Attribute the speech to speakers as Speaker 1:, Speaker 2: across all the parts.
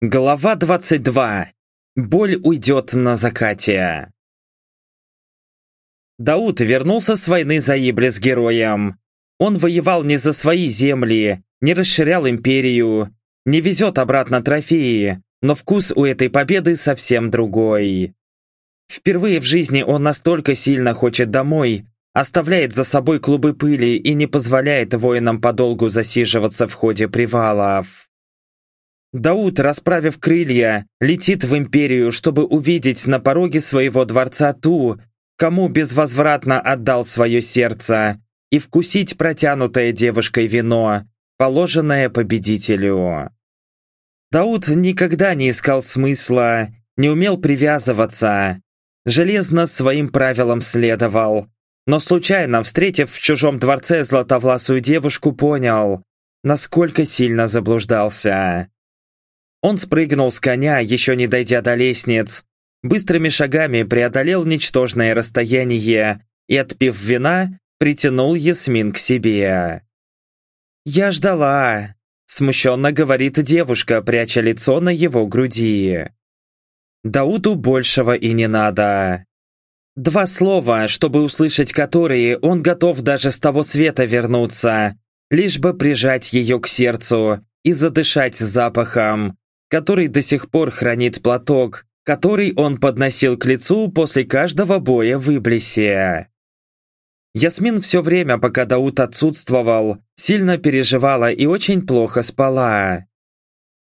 Speaker 1: Глава 22. Боль уйдет на закате. Дауд вернулся с войны за Иблис героем. Он воевал не за свои земли, не расширял империю, не везет обратно трофеи, но вкус у этой победы совсем другой. Впервые в жизни он настолько сильно хочет домой, оставляет за собой клубы пыли и не позволяет воинам подолгу засиживаться в ходе привалов. Дауд, расправив крылья, летит в Империю, чтобы увидеть на пороге своего дворца ту, кому безвозвратно отдал свое сердце, и вкусить протянутое девушкой вино, положенное победителю. Дауд никогда не искал смысла, не умел привязываться, железно своим правилам следовал, но случайно, встретив в чужом дворце златовласую девушку, понял, насколько сильно заблуждался. Он спрыгнул с коня, еще не дойдя до лестниц, быстрыми шагами преодолел ничтожное расстояние и, отпив вина, притянул Ясмин к себе. «Я ждала», — смущенно говорит девушка, пряча лицо на его груди. Дауду большего и не надо. Два слова, чтобы услышать которые, он готов даже с того света вернуться, лишь бы прижать ее к сердцу и задышать запахом, который до сих пор хранит платок, который он подносил к лицу после каждого боя в Иблисе. Ясмин все время, пока Дауд отсутствовал, сильно переживала и очень плохо спала.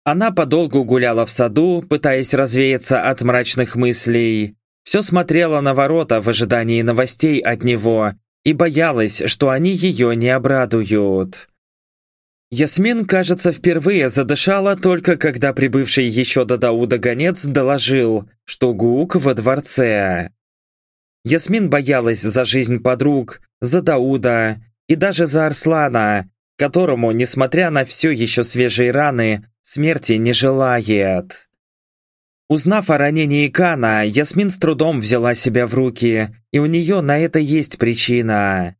Speaker 1: Она подолгу гуляла в саду, пытаясь развеяться от мрачных мыслей. Все смотрела на ворота в ожидании новостей от него и боялась, что они ее не обрадуют. Ясмин, кажется, впервые задышала только когда прибывший еще до Дауда гонец доложил, что Гук во дворце. Ясмин боялась за жизнь подруг, за Дауда и даже за Арслана, которому, несмотря на все еще свежие раны, смерти не желает. Узнав о ранении Кана, Ясмин с трудом взяла себя в руки, и у нее на это есть причина.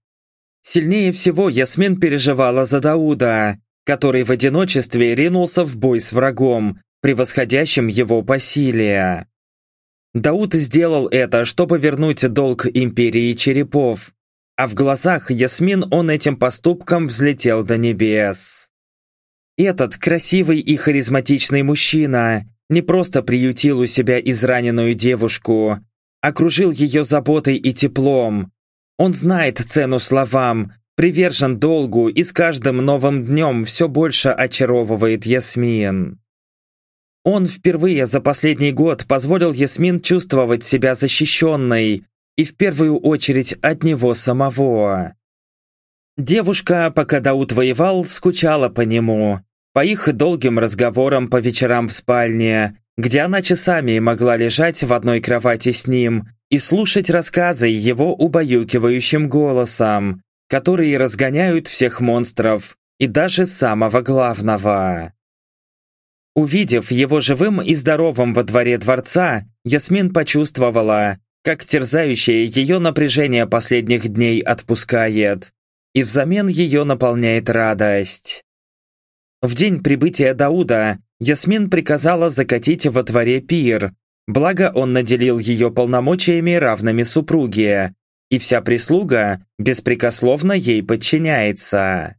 Speaker 1: Сильнее всего Ясмин переживала за Дауда, который в одиночестве ринулся в бой с врагом, превосходящим его по силе. Дауд сделал это, чтобы вернуть долг империи черепов, а в глазах Ясмин он этим поступком взлетел до небес. Этот красивый и харизматичный мужчина не просто приютил у себя израненную девушку, окружил ее заботой и теплом, он знает цену словам, привержен долгу и с каждым новым днем все больше очаровывает Ясмин. Он впервые за последний год позволил Ясмин чувствовать себя защищенной, и в первую очередь от него самого. Девушка, пока Дауд воевал, скучала по нему, по их долгим разговорам по вечерам в спальне, где она часами могла лежать в одной кровати с ним и слушать рассказы его убаюкивающим голосом, которые разгоняют всех монстров и даже самого главного. Увидев его живым и здоровым во дворе дворца, Ясмин почувствовала, как терзающее ее напряжение последних дней отпускает, и взамен ее наполняет радость. В день прибытия Дауда Ясмин приказала закатить во дворе пир, благо он наделил ее полномочиями равными супруге, и вся прислуга беспрекословно ей подчиняется.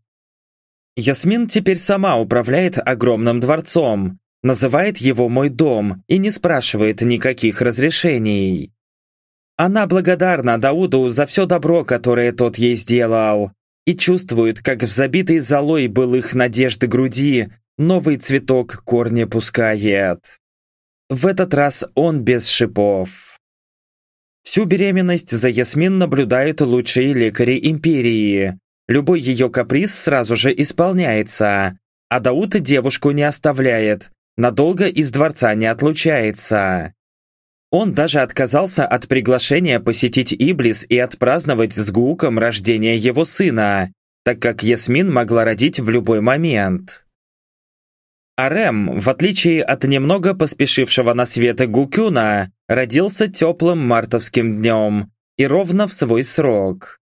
Speaker 1: Ясмин теперь сама управляет огромным дворцом, называет его «мой дом» и не спрашивает никаких разрешений. Она благодарна Дауду за все добро, которое тот ей сделал, и чувствует, как в забитой золой былых надежд груди новый цветок корни пускает. В этот раз он без шипов. Всю беременность за Ясмин наблюдают лучшие лекари Империи. Любой ее каприз сразу же исполняется, а Дауд девушку не оставляет, надолго из дворца не отлучается. Он даже отказался от приглашения посетить Иблис и отпраздновать с Гуком рождение его сына, так как Ясмин могла родить в любой момент. Арем, в отличие от немного поспешившего на свет Гукюна, родился теплым мартовским днем и ровно в свой срок.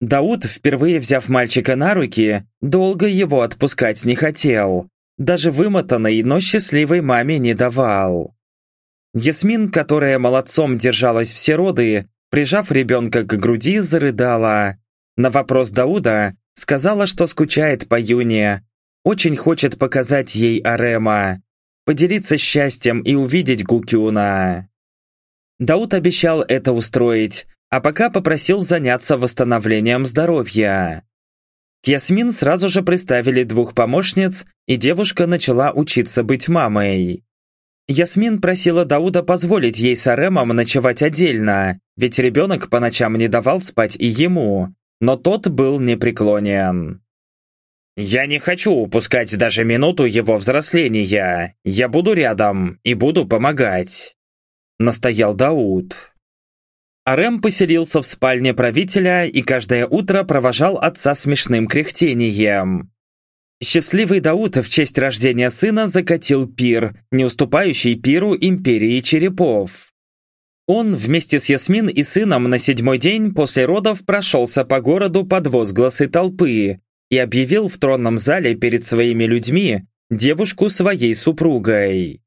Speaker 1: Дауд, впервые взяв мальчика на руки, долго его отпускать не хотел, даже вымотанной, но счастливой маме не давал. Ясмин, которая молодцом держалась все роды, прижав ребенка к груди, зарыдала. На вопрос Дауда сказала, что скучает по Юне, очень хочет показать ей Арема, поделиться счастьем и увидеть Гукюна. Дауд обещал это устроить, а пока попросил заняться восстановлением здоровья. К Ясмин сразу же представили двух помощниц, и девушка начала учиться быть мамой. Ясмин просила Дауда позволить ей с Аремом ночевать отдельно, ведь ребенок по ночам не давал спать и ему, но тот был непреклонен. «Я не хочу упускать даже минуту его взросления. Я буду рядом и буду помогать», — настоял Дауд. Арем поселился в спальне правителя и каждое утро провожал отца смешным кряхтением. Счастливый Дауд в честь рождения сына закатил пир, не уступающий пиру империи черепов. Он вместе с Ясмин и сыном на седьмой день после родов прошелся по городу под возгласы толпы и объявил в тронном зале перед своими людьми девушку своей супругой.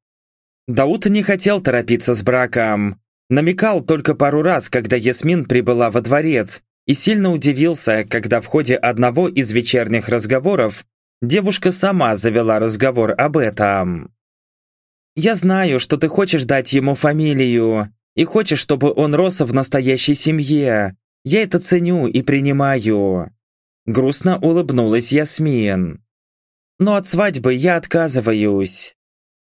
Speaker 1: Дауд не хотел торопиться с браком, Намекал только пару раз, когда Ясмин прибыла во дворец, и сильно удивился, когда в ходе одного из вечерних разговоров девушка сама завела разговор об этом. «Я знаю, что ты хочешь дать ему фамилию, и хочешь, чтобы он рос в настоящей семье. Я это ценю и принимаю». Грустно улыбнулась Ясмин. «Но от свадьбы я отказываюсь.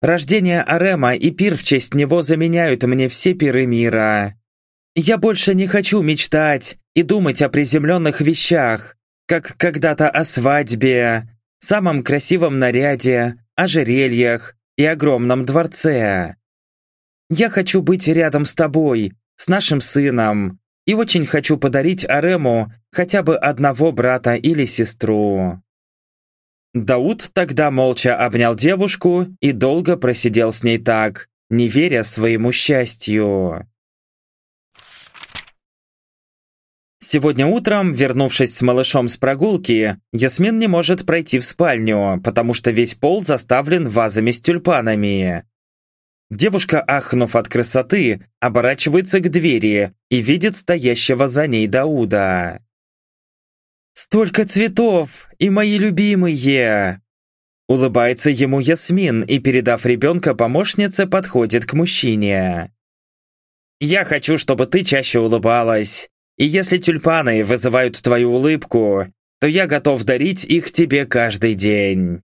Speaker 1: Рождение Арема и пир в честь него заменяют мне все пиры мира. Я больше не хочу мечтать и думать о приземленных вещах, как когда-то о свадьбе, самом красивом наряде, ожерельях и огромном дворце. Я хочу быть рядом с тобой, с нашим сыном, и очень хочу подарить Арему хотя бы одного брата или сестру. Дауд тогда молча обнял девушку и долго просидел с ней так, не веря своему счастью. Сегодня утром, вернувшись с малышом с прогулки, Ясмин не может пройти в спальню, потому что весь пол заставлен вазами с тюльпанами. Девушка, ахнув от красоты, оборачивается к двери и видит стоящего за ней Дауда. «Столько цветов! И мои любимые!» Улыбается ему Ясмин и, передав ребенка помощнице, подходит к мужчине. «Я хочу, чтобы ты чаще улыбалась. И если тюльпаны вызывают твою улыбку, то я готов дарить их тебе каждый день».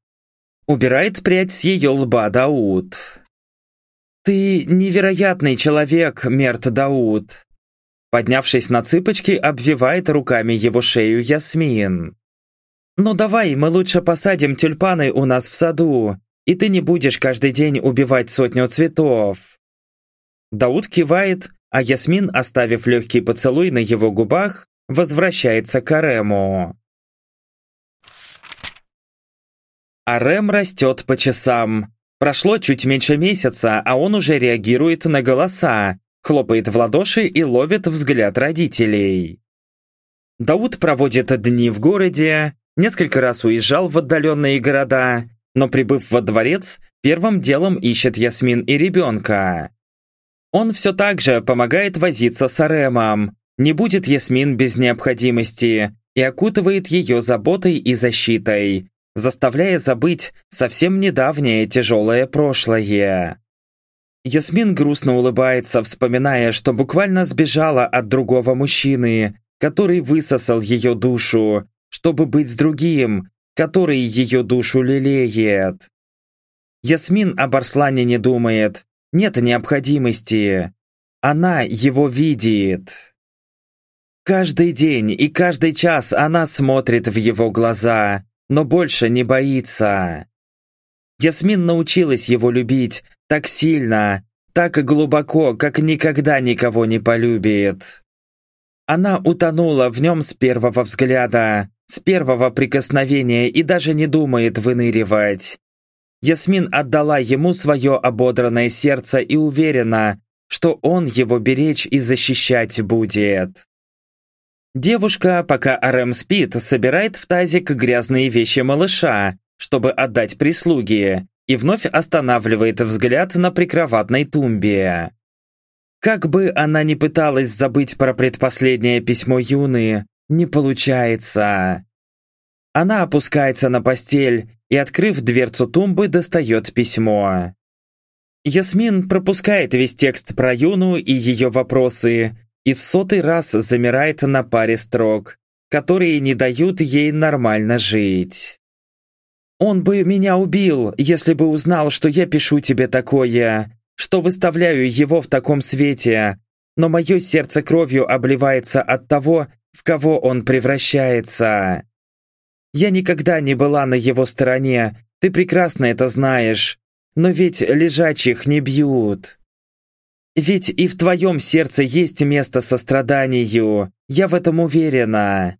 Speaker 1: Убирает прядь с ее лба Дауд. «Ты невероятный человек, Мерт Дауд. Поднявшись на цыпочки, обвивает руками его шею Ясмин. «Ну давай, мы лучше посадим тюльпаны у нас в саду, и ты не будешь каждый день убивать сотню цветов». Дауд кивает, а Ясмин, оставив легкий поцелуй на его губах, возвращается к Арему. Арем растет по часам. Прошло чуть меньше месяца, а он уже реагирует на голоса, хлопает в ладоши и ловит взгляд родителей. Дауд проводит дни в городе, несколько раз уезжал в отдаленные города, но прибыв во дворец, первым делом ищет Ясмин и ребенка. Он все так же помогает возиться с Аремом, не будет Ясмин без необходимости и окутывает ее заботой и защитой, заставляя забыть совсем недавнее тяжелое прошлое. Ясмин грустно улыбается, вспоминая, что буквально сбежала от другого мужчины, который высосал ее душу, чтобы быть с другим, который ее душу лелеет. Ясмин об Арслане не думает, нет необходимости. Она его видит. Каждый день и каждый час она смотрит в его глаза, но больше не боится. Ясмин научилась его любить так сильно, так глубоко, как никогда никого не полюбит. Она утонула в нем с первого взгляда, с первого прикосновения и даже не думает выныривать. Ясмин отдала ему свое ободранное сердце и уверена, что он его беречь и защищать будет. Девушка, пока Арем спит, собирает в тазик грязные вещи малыша, чтобы отдать прислуге, и вновь останавливает взгляд на прикроватной тумбе. Как бы она ни пыталась забыть про предпоследнее письмо Юны, не получается. Она опускается на постель и, открыв дверцу тумбы, достает письмо. Ясмин пропускает весь текст про Юну и ее вопросы и в сотый раз замирает на паре строк, которые не дают ей нормально жить. «Он бы меня убил, если бы узнал, что я пишу тебе такое, что выставляю его в таком свете, но мое сердце кровью обливается от того, в кого он превращается. Я никогда не была на его стороне, ты прекрасно это знаешь, но ведь лежачих не бьют. Ведь и в твоем сердце есть место состраданию, я в этом уверена.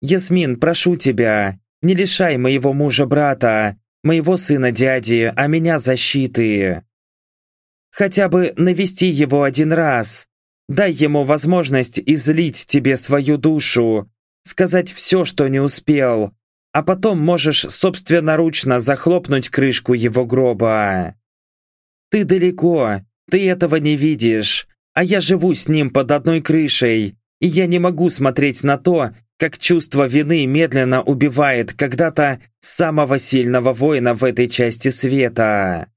Speaker 1: Ясмин, прошу тебя, не лишай моего мужа-брата, моего сына-дяди, а меня защиты. Хотя бы навести его один раз. Дай ему возможность излить тебе свою душу, сказать все, что не успел, а потом можешь собственноручно захлопнуть крышку его гроба. Ты далеко, ты этого не видишь, а я живу с ним под одной крышей, и я не могу смотреть на то, как чувство вины медленно убивает когда-то самого сильного воина в этой части света.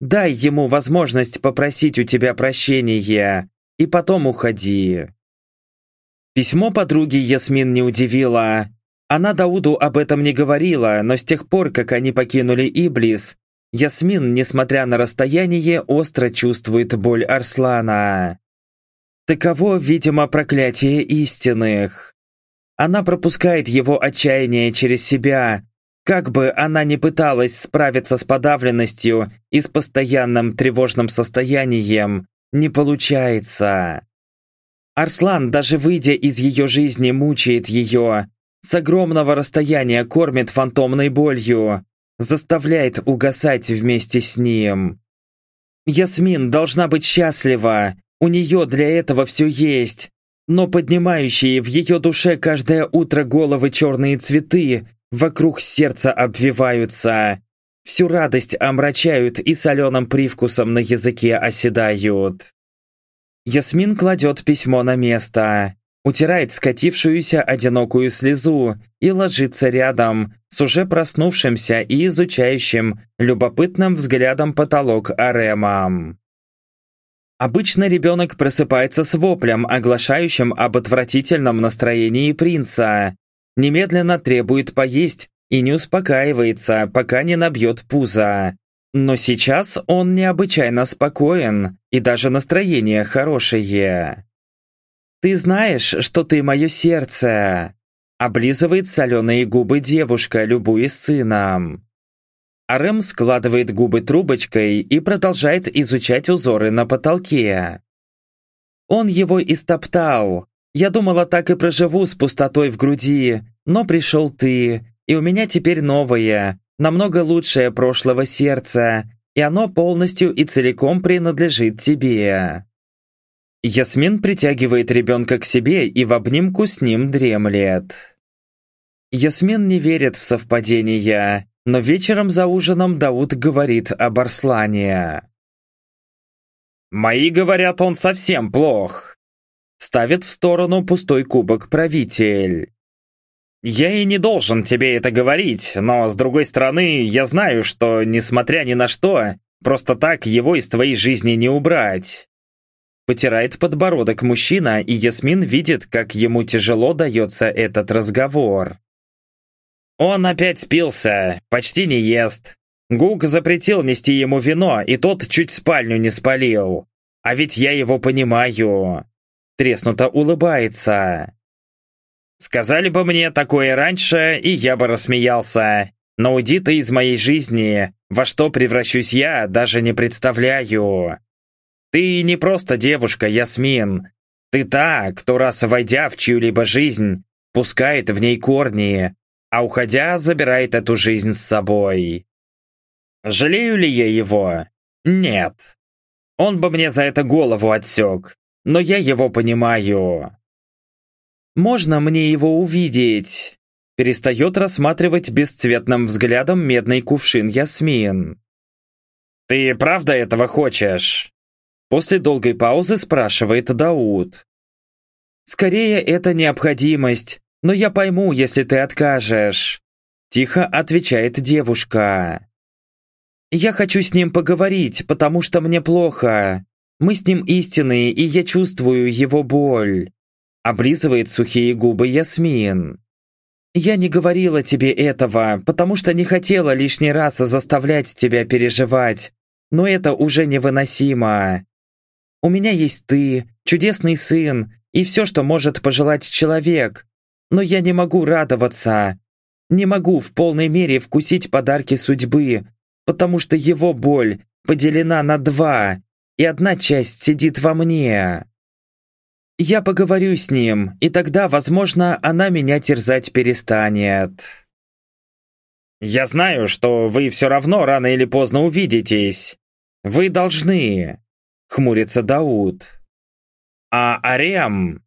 Speaker 1: Дай ему возможность попросить у тебя прощения, и потом уходи. Письмо подруги Ясмин не удивило, она Дауду об этом не говорила, но с тех пор, как они покинули Иблис, Ясмин, несмотря на расстояние, остро чувствует боль Арслана. Таково, видимо, проклятие истинных. Она пропускает его отчаяние через себя, как бы она ни пыталась справиться с подавленностью и с постоянным тревожным состоянием, не получается. Арслан, даже выйдя из ее жизни, мучает ее, с огромного расстояния кормит фантомной болью, заставляет угасать вместе с ним. Ясмин должна быть счастлива, у нее для этого все есть, но поднимающие в ее душе каждое утро головы черные цветы вокруг сердца обвиваются, всю радость омрачают и соленым привкусом на языке оседают. Ясмин кладет письмо на место утирает скатившуюся одинокую слезу и ложится рядом с уже проснувшимся и изучающим любопытным взглядом потолок Аремом. Обычно ребенок просыпается с воплем, оглашающим об отвратительном настроении принца, немедленно требует поесть и не успокаивается, пока не набьет пузо. Но сейчас он необычайно спокоен, и даже настроение хорошее. «Ты знаешь, что ты мое сердце!» Облизывает соленые губы девушка, любуясь сыном. Арем складывает губы трубочкой и продолжает изучать узоры на потолке. Он его истоптал. Я думала, так и проживу с пустотой в груди, но пришел ты, и у меня теперь новое, намного лучшее прошлого сердца, и оно полностью и целиком принадлежит тебе. Ясмин притягивает ребенка к себе и в обнимку с ним дремлет. Ясмин не верит в совпадения, но вечером за ужином Дауд говорит об Арслане. «Мои говорят, он совсем плох», ставит в сторону пустой кубок правитель. «Я и не должен тебе это говорить, но, с другой стороны, я знаю, что, несмотря ни на что, просто так его из твоей жизни не убрать. Потирает подбородок мужчина, и Ясмин видит, как ему тяжело дается этот разговор. Он опять спился, почти не ест. Гук запретил нести ему вино, и тот чуть спальню не спалил. А ведь я его понимаю. Треснуто улыбается. Сказали бы мне такое раньше, и я бы рассмеялся. Но уйди ты из моей жизни, во что превращусь я, даже не представляю. Ты не просто девушка, Ясмин. Ты та, кто раз войдя в чью-либо жизнь, пускает в ней корни, а уходя, забирает эту жизнь с собой. Жалею ли я его? Нет. Он бы мне за это голову отсек, но я его понимаю. «Можно мне его увидеть?» перестает рассматривать бесцветным взглядом медный кувшин Ясмин. «Ты правда этого хочешь?» После долгой паузы спрашивает Дауд. «Скорее, это необходимость, но я пойму, если ты откажешь», Тихо отвечает девушка. «Я хочу с ним поговорить, потому что мне плохо. Мы с ним истинные, и я чувствую его боль». Облизывает сухие губы Ясмин. «Я не говорила тебе этого, потому что не хотела лишний раз заставлять тебя переживать, но это уже невыносимо. У меня есть ты, чудесный сын, и все, что может пожелать человек, но я не могу радоваться, не могу в полной мере вкусить подарки судьбы, потому что его боль поделена на два, и одна часть сидит во мне. Я поговорю с ним, и тогда, возможно, она меня терзать перестанет. Я знаю, что вы все равно рано или поздно увидитесь. Вы должны, хмурится Дауд. А Арем,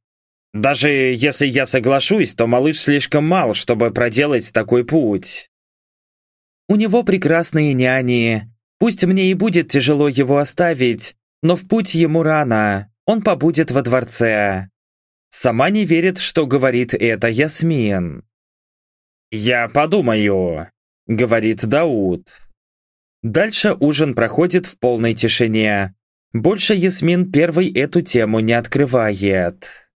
Speaker 1: даже если я соглашусь, то малыш слишком мал, чтобы проделать такой путь. У него прекрасные няни. Пусть мне и будет тяжело его оставить, но в путь ему рано. Он побудет во дворце. Сама не верит, что говорит это Ясмин. «Я подумаю», — говорит Дауд. Дальше ужин проходит в полной тишине. Больше Ясмин первой эту тему не открывает.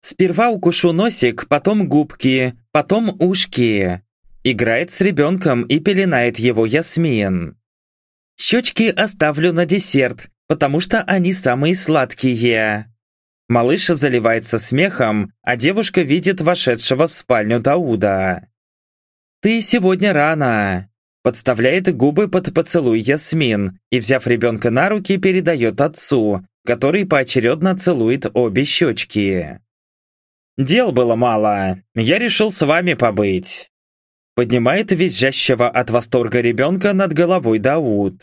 Speaker 1: Сперва укушу носик, потом губки, потом ушки. Играет с ребенком и пеленает его Ясмин. Щечки оставлю на десерт, потому что они самые сладкие. Малыш заливается смехом, а девушка видит вошедшего в спальню Дауда. «Ты сегодня рано!» Подставляет губы под поцелуй Ясмин и, взяв ребенка на руки, передает отцу, который поочередно целует обе щечки. Дел было мало, я решил с вами побыть. Поднимает визжащего от восторга ребенка над головой Дауд.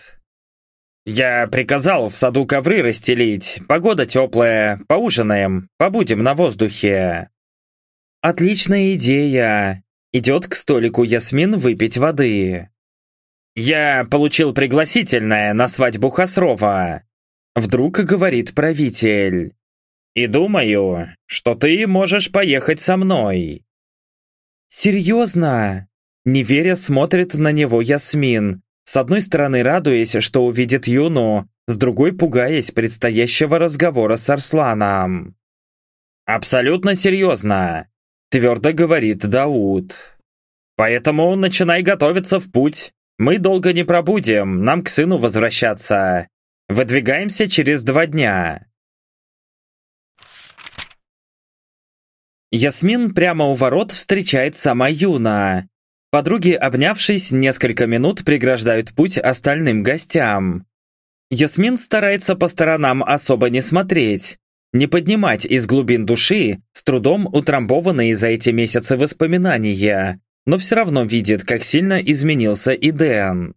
Speaker 1: Я приказал в саду ковры расстелить, погода теплая, поужинаем, побудем на воздухе. Отличная идея. Идет к столику Ясмин выпить воды. Я получил пригласительное на свадьбу Хасрова. Вдруг говорит правитель. И думаю, что ты можешь поехать со мной». «Серьезно?» Не веря, смотрит на него Ясмин, с одной стороны радуясь, что увидит Юну, с другой пугаясь предстоящего разговора с Арсланом. «Абсолютно серьезно», — твердо говорит Дауд. «Поэтому начинай готовиться в путь. Мы долго не пробудем, нам к сыну возвращаться. Выдвигаемся через два дня». Ясмин прямо у ворот встречает сама Юна. Подруги, обнявшись, несколько минут преграждают путь остальным гостям. Ясмин старается по сторонам особо не смотреть, не поднимать из глубин души с трудом утрамбованные за эти месяцы воспоминания, но все равно видит, как сильно изменился и Дэн.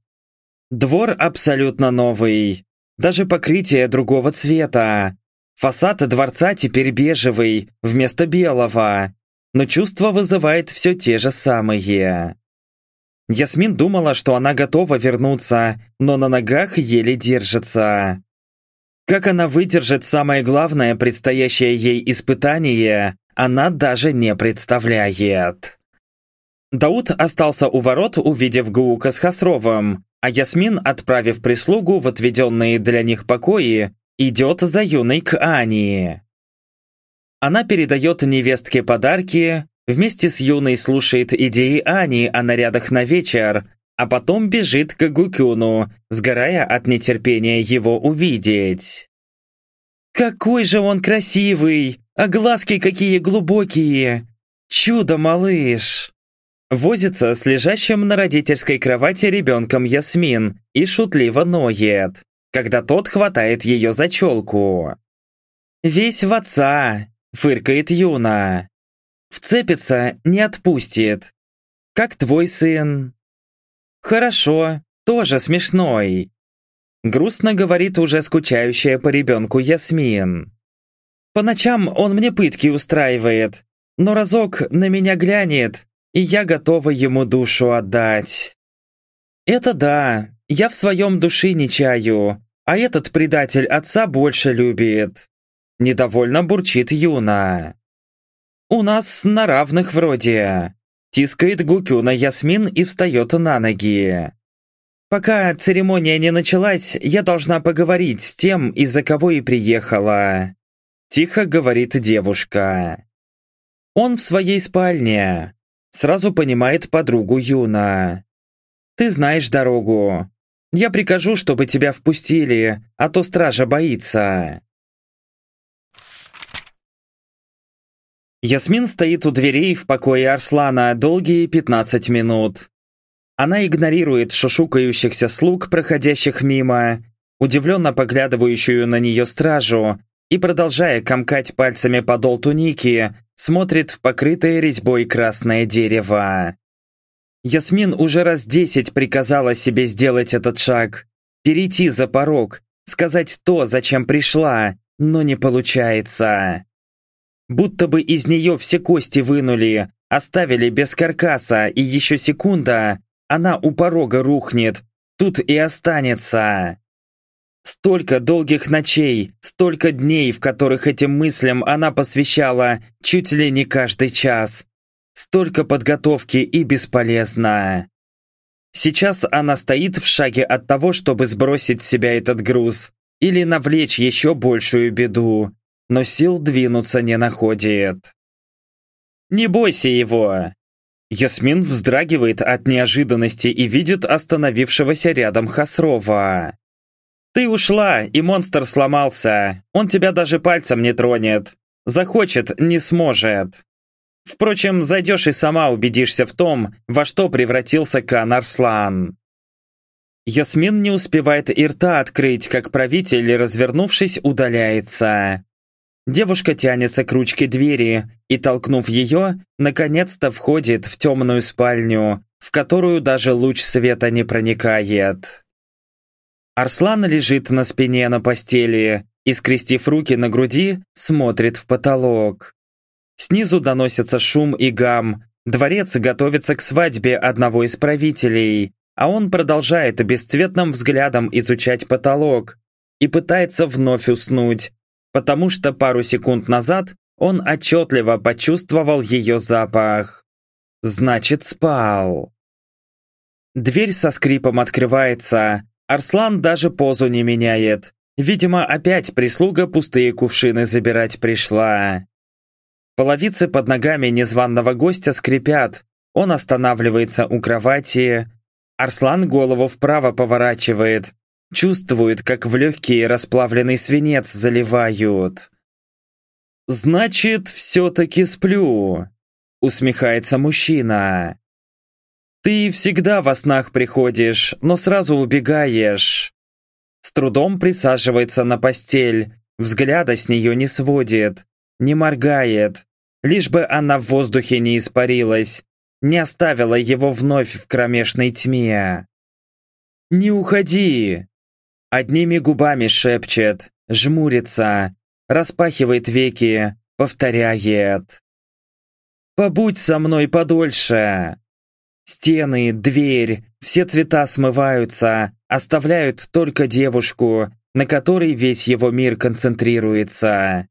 Speaker 1: Двор абсолютно новый, даже покрытие другого цвета, Фасад дворца теперь бежевый, вместо белого, но чувство вызывает все те же самые. Ясмин думала, что она готова вернуться, но на ногах еле держится. Как она выдержит самое главное предстоящее ей испытание, она даже не представляет. Дауд остался у ворот, увидев Гуука с Хасровым, а Ясмин, отправив прислугу в отведенные для них покои, идет за юной к Ани. Она передает невестке подарки, вместе с юной слушает идеи Ани о нарядах на вечер, а потом бежит к Гукюну, сгорая от нетерпения его увидеть. «Какой же он красивый! А глазки какие глубокие! Чудо-малыш!» Возится с лежащим на родительской кровати ребенком Ясмин и шутливо ноет когда тот хватает ее за челку. «Весь в отца!» — фыркает Юна. «Вцепится, не отпустит. Как твой сын?» «Хорошо, тоже смешной», — грустно говорит уже скучающая по ребенку Ясмин. «По ночам он мне пытки устраивает, но разок на меня глянет, и я готова ему душу отдать. Это да, я в своем душе не чаю, а этот предатель отца больше любит. Недовольно бурчит Юна. У нас на равных вроде. Тискает Гукю на Ясмин и встает на ноги. Пока церемония не началась, я должна поговорить с тем, из-за кого и приехала. Тихо говорит девушка. Он в своей спальне. Сразу понимает подругу Юна. Ты знаешь дорогу. Я прикажу, чтобы тебя впустили, а то стража боится. Ясмин стоит у дверей в покое Арслана долгие 15 минут. Она игнорирует шушукающихся слуг, проходящих мимо, удивленно поглядывающую на нее стражу и, продолжая комкать пальцами подол туники, смотрит в покрытое резьбой красное дерево. Ясмин уже раз десять приказала себе сделать этот шаг, перейти за порог, сказать то, зачем пришла, но не получается. Будто бы из нее все кости вынули, оставили без каркаса, и еще секунда, она у порога рухнет, тут и останется. Столько долгих ночей, столько дней, в которых этим мыслям она посвящала чуть ли не каждый час. Столько подготовки и бесполезно. Сейчас она стоит в шаге от того, чтобы сбросить с себя этот груз или навлечь еще большую беду, но сил двинуться не находит. «Не бойся его!» Ясмин вздрагивает от неожиданности и видит остановившегося рядом Хасрова. «Ты ушла, и монстр сломался. Он тебя даже пальцем не тронет. Захочет, не сможет. Впрочем, зайдешь и сама убедишься в том, во что превратился Кан Арслан». Ясмин не успевает и рта открыть, как правитель, развернувшись, удаляется. Девушка тянется к ручке двери и, толкнув ее, наконец-то входит в темную спальню, в которую даже луч света не проникает. Арслан лежит на спине на постели и, скрестив руки на груди, смотрит в потолок. Снизу доносится шум и гам. Дворец готовится к свадьбе одного из правителей, а он продолжает бесцветным взглядом изучать потолок и пытается вновь уснуть, потому что пару секунд назад он отчетливо почувствовал ее запах. Значит, спал. Дверь со скрипом открывается. Арслан даже позу не меняет. Видимо, опять прислуга пустые кувшины забирать пришла. Половицы под ногами незваного гостя скрипят. Он останавливается у кровати. Арслан голову вправо поворачивает, Чувствует, как в легкие расплавленный свинец заливают. «Значит, все-таки сплю», — усмехается мужчина. «Ты всегда во снах приходишь, но сразу убегаешь». С трудом присаживается на постель, взгляда с нее не сводит, не моргает, лишь бы она в воздухе не испарилась, не оставила его вновь в кромешной тьме. «Не уходи!» Одними губами шепчет, жмурится, распахивает веки, повторяет. «Побудь со мной подольше!» Стены, дверь, все цвета смываются, оставляют только девушку, на которой весь его мир концентрируется.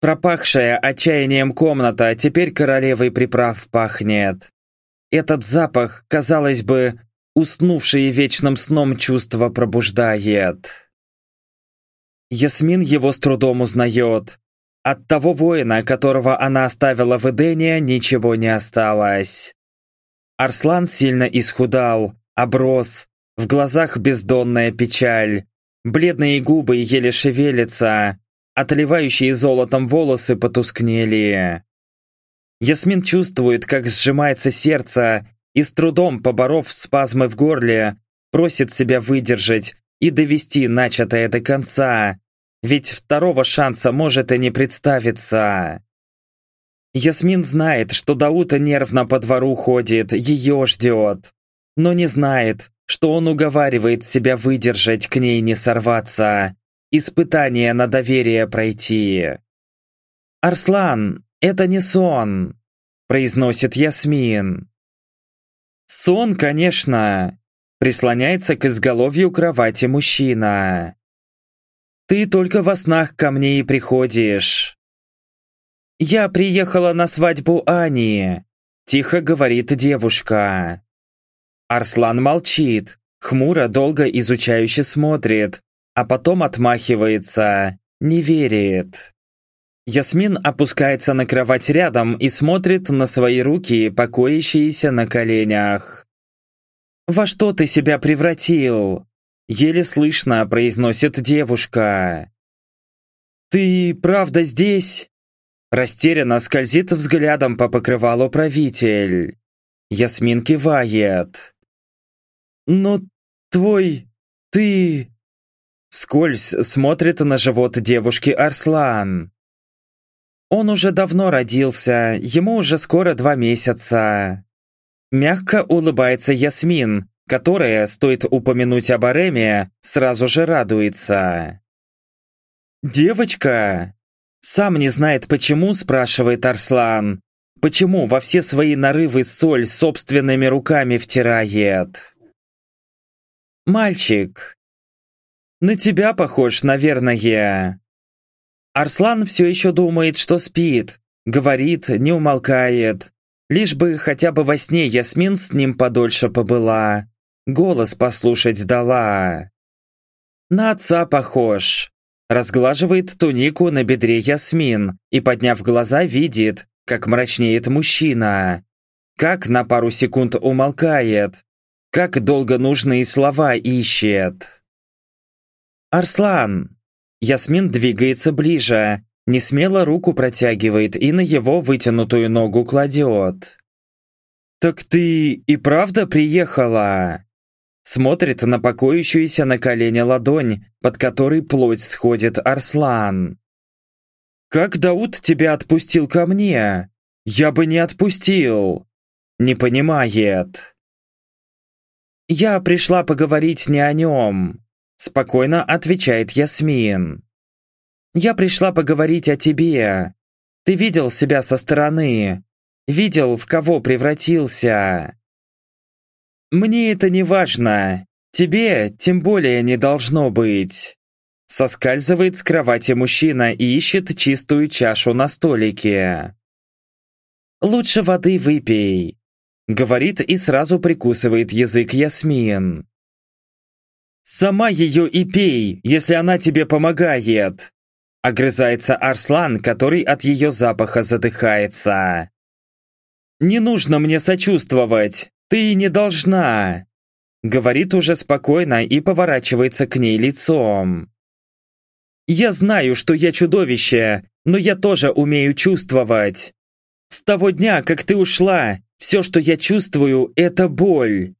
Speaker 1: Пропахшая отчаянием комната теперь королевой приправ пахнет. Этот запах, казалось бы, уснувшие вечным сном чувство пробуждает. Ясмин его с трудом узнает. От того воина, которого она оставила в Эдене, ничего не осталось. Арслан сильно исхудал, оброс, в глазах бездонная печаль, бледные губы еле шевелятся, отливающие золотом волосы потускнели. Ясмин чувствует, как сжимается сердце и с трудом поборов спазмы в горле, просит себя выдержать и довести начатое до конца, ведь второго шанса может и не представиться. Ясмин знает, что Даута нервно по двору ходит, ее ждет, но не знает, что он уговаривает себя выдержать, к ней не сорваться, испытание на доверие пройти. «Арслан, это не сон», – произносит Ясмин. «Сон, конечно», – прислоняется к изголовью кровати мужчина. «Ты только во снах ко мне и приходишь». «Я приехала на свадьбу Ани», – тихо говорит девушка. Арслан молчит, хмуро долго изучающе смотрит, а потом отмахивается, не верит. Ясмин опускается на кровать рядом и смотрит на свои руки, покоящиеся на коленях. «Во что ты себя превратил?» Еле слышно произносит девушка. «Ты правда здесь?» Растерянно скользит взглядом по покрывалу правитель. Ясмин кивает. «Но твой... ты...» Вскользь смотрит на живот девушки Арслан. Он уже давно родился, ему уже скоро два месяца. Мягко улыбается Ясмин, которая, стоит упомянуть об Ареме, сразу же радуется. «Девочка!» Сам не знает почему, спрашивает Арслан. Почему во все свои нарывы соль собственными руками втирает? «Мальчик!» «На тебя похож, наверное!» Арслан все еще думает, что спит, говорит, не умолкает. Лишь бы хотя бы во сне Ясмин с ним подольше побыла, голос послушать дала. На отца похож. Разглаживает тунику на бедре Ясмин и, подняв глаза, видит, как мрачнеет мужчина. Как на пару секунд умолкает. Как долго нужные слова ищет. «Арслан!» Ясмин двигается ближе, не смело руку протягивает и на его вытянутую ногу кладет. «Так ты и правда приехала?» Смотрит на покоящуюся на колене ладонь, под которой плоть сходит Арслан. «Как Дауд тебя отпустил ко мне? Я бы не отпустил!» Не понимает. «Я пришла поговорить не о нем. Спокойно отвечает Ясмин. «Я пришла поговорить о тебе. Ты видел себя со стороны. Видел, в кого превратился. Мне это не важно. Тебе тем более не должно быть». Соскальзывает с кровати мужчина и ищет чистую чашу на столике. «Лучше воды выпей», — говорит и сразу прикусывает язык Ясмин. «Сама ее и пей, если она тебе помогает!» Огрызается Арслан, который от ее запаха задыхается. «Не нужно мне сочувствовать, ты не должна!» Говорит уже спокойно и поворачивается к ней лицом. «Я знаю, что я чудовище, но я тоже умею чувствовать. С того дня, как ты ушла, все, что я чувствую, это боль.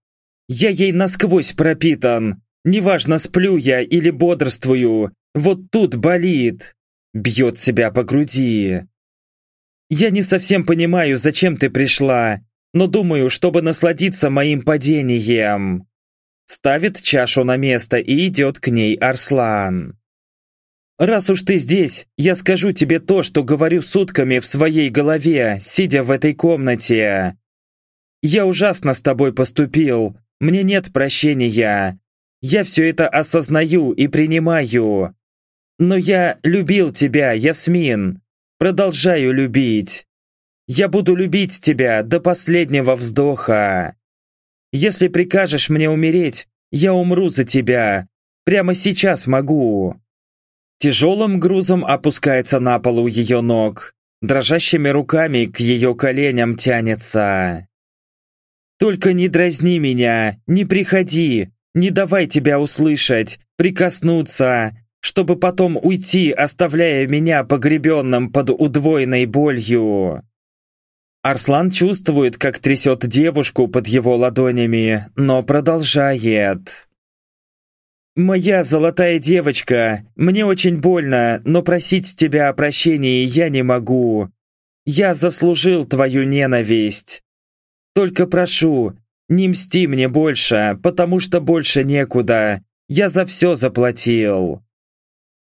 Speaker 1: Я ей насквозь пропитан, Неважно, сплю я или бодрствую, вот тут болит. Бьет себя по груди. Я не совсем понимаю, зачем ты пришла, но думаю, чтобы насладиться моим падением. Ставит чашу на место и идет к ней Арслан. «Раз уж ты здесь, я скажу тебе то, что говорю сутками в своей голове, сидя в этой комнате. Я ужасно с тобой поступил, мне нет прощения, я все это осознаю и принимаю. Но я любил тебя, Ясмин. Продолжаю любить. Я буду любить тебя до последнего вздоха. Если прикажешь мне умереть, я умру за тебя. Прямо сейчас могу. Тяжелым грузом опускается на полу ее ног. Дрожащими руками к ее коленям тянется. «Только не дразни меня, не приходи, не давай тебя услышать, прикоснуться, чтобы потом уйти, оставляя меня погребенным под удвоенной болью. Арслан чувствует, как трясет девушку под его ладонями, но продолжает. «Моя золотая девочка, мне очень больно, но просить тебя о прощении я не могу. Я заслужил твою ненависть. Только прошу, не мсти мне больше, потому что больше некуда. Я за все заплатил.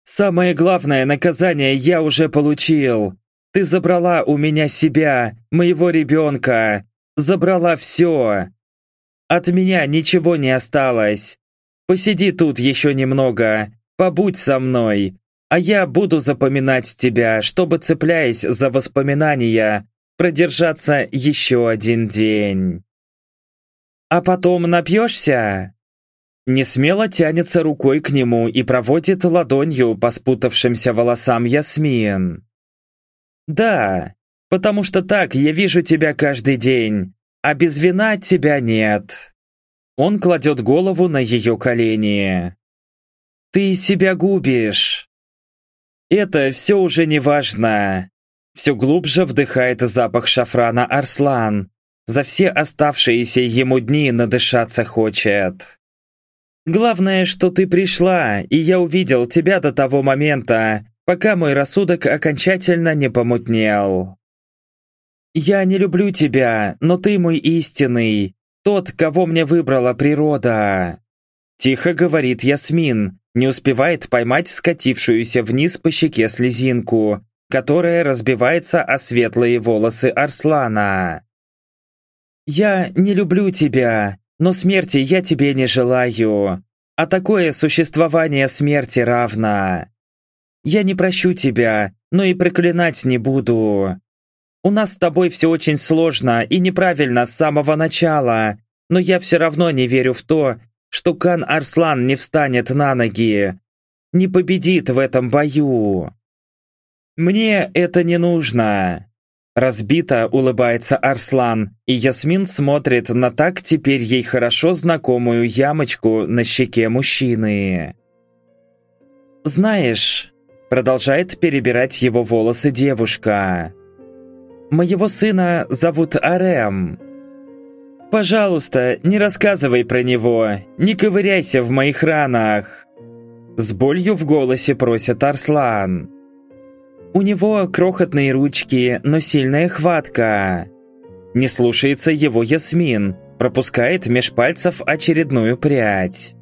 Speaker 1: Самое главное наказание я уже получил. Ты забрала у меня себя, моего ребенка, забрала все. От меня ничего не осталось. Посиди тут еще немного, побудь со мной, а я буду запоминать тебя, чтобы, цепляясь за воспоминания, продержаться еще один день. А потом напьешься? Не смело тянется рукой к нему и проводит ладонью по спутавшимся волосам Ясмин. Да, потому что так я вижу тебя каждый день, а без вина тебя нет. Он кладет голову на ее колени. Ты себя губишь. Это все уже не важно. Все глубже вдыхает запах шафрана Арслан. За все оставшиеся ему дни надышаться хочет. Главное, что ты пришла, и я увидел тебя до того момента, пока мой рассудок окончательно не помутнел. Я не люблю тебя, но ты мой истинный, тот, кого мне выбрала природа. Тихо говорит Ясмин, не успевает поймать скатившуюся вниз по щеке слезинку, которая разбивается о светлые волосы Арслана. «Я не люблю тебя, но смерти я тебе не желаю, а такое существование смерти равно. Я не прощу тебя, но и проклинать не буду. У нас с тобой все очень сложно и неправильно с самого начала, но я все равно не верю в то, что Кан Арслан не встанет на ноги, не победит в этом бою. Мне это не нужно. Разбито улыбается Арслан, и Ясмин смотрит на так теперь ей хорошо знакомую ямочку на щеке мужчины. «Знаешь», — продолжает перебирать его волосы девушка, «моего сына зовут Арем. «Пожалуйста, не рассказывай про него, не ковыряйся в моих ранах!» С болью в голосе просит Арслан. «У него крохотные ручки, но сильная хватка!» Не слушается его Ясмин, пропускает меж пальцев очередную прядь.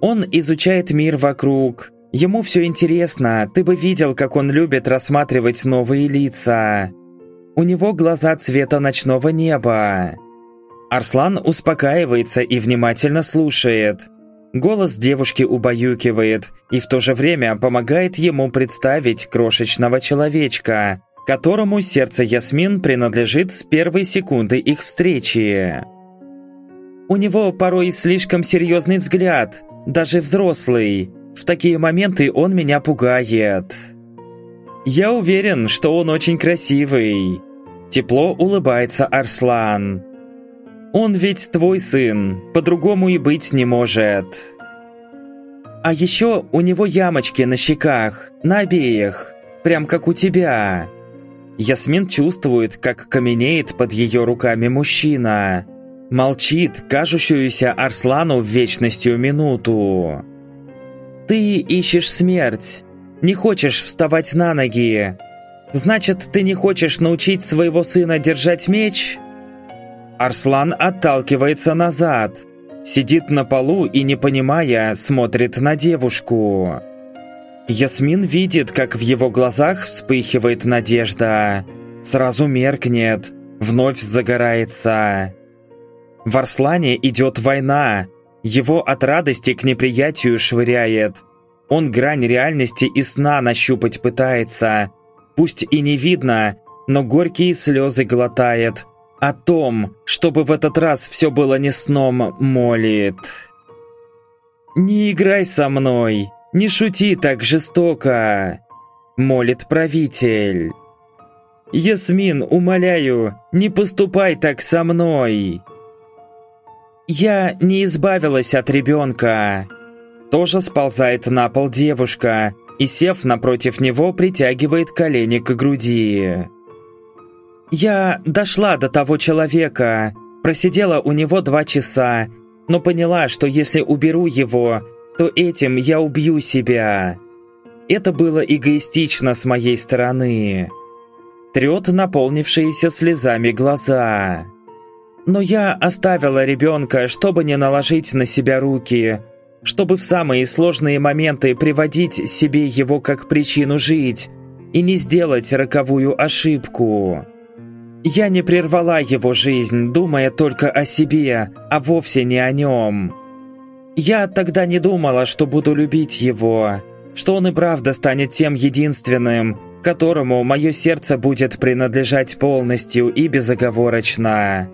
Speaker 1: Он изучает мир вокруг. Ему все интересно, ты бы видел, как он любит рассматривать новые лица. У него глаза цвета ночного неба. Арслан успокаивается и внимательно слушает. Голос девушки убаюкивает и в то же время помогает ему представить крошечного человечка, которому сердце Ясмин принадлежит с первой секунды их встречи. У него порой слишком серьезный взгляд, даже взрослый. В такие моменты он меня пугает. Я уверен, что он очень красивый. Тепло улыбается Арслан. Он ведь твой сын, по-другому и быть не может. А еще у него ямочки на щеках, на обеих, прям как у тебя. Ясмин чувствует, как каменеет под ее руками мужчина. Молчит, кажущуюся Арслану вечностью минуту. «Ты ищешь смерть, не хочешь вставать на ноги. Значит, ты не хочешь научить своего сына держать меч?» Арслан отталкивается назад, сидит на полу и, не понимая, смотрит на девушку. Ясмин видит, как в его глазах вспыхивает надежда. Сразу меркнет, вновь загорается. В Арслане идет война. Его от радости к неприятию швыряет. Он грань реальности и сна нащупать пытается. Пусть и не видно, но горькие слезы глотает, о том, чтобы в этот раз все было не сном, молит. «Не играй со мной, не шути так жестоко», — молит правитель. «Ясмин, умоляю, не поступай так со мной». «Я не избавилась от ребенка». Тоже сползает на пол девушка и, сев напротив него, притягивает колени к груди. Я дошла до того человека, просидела у него два часа, но поняла, что если уберу его, то этим я убью себя. Это было эгоистично с моей стороны. Трет наполнившиеся слезами глаза. Но я оставила ребенка, чтобы не наложить на себя руки, чтобы в самые сложные моменты приводить себе его как причину жить, и не сделать роковую ошибку. Я не прервала его жизнь, думая только о себе, а вовсе не о нем. Я тогда не думала, что буду любить его, что он и правда станет тем единственным, которому мое сердце будет принадлежать полностью и безоговорочно.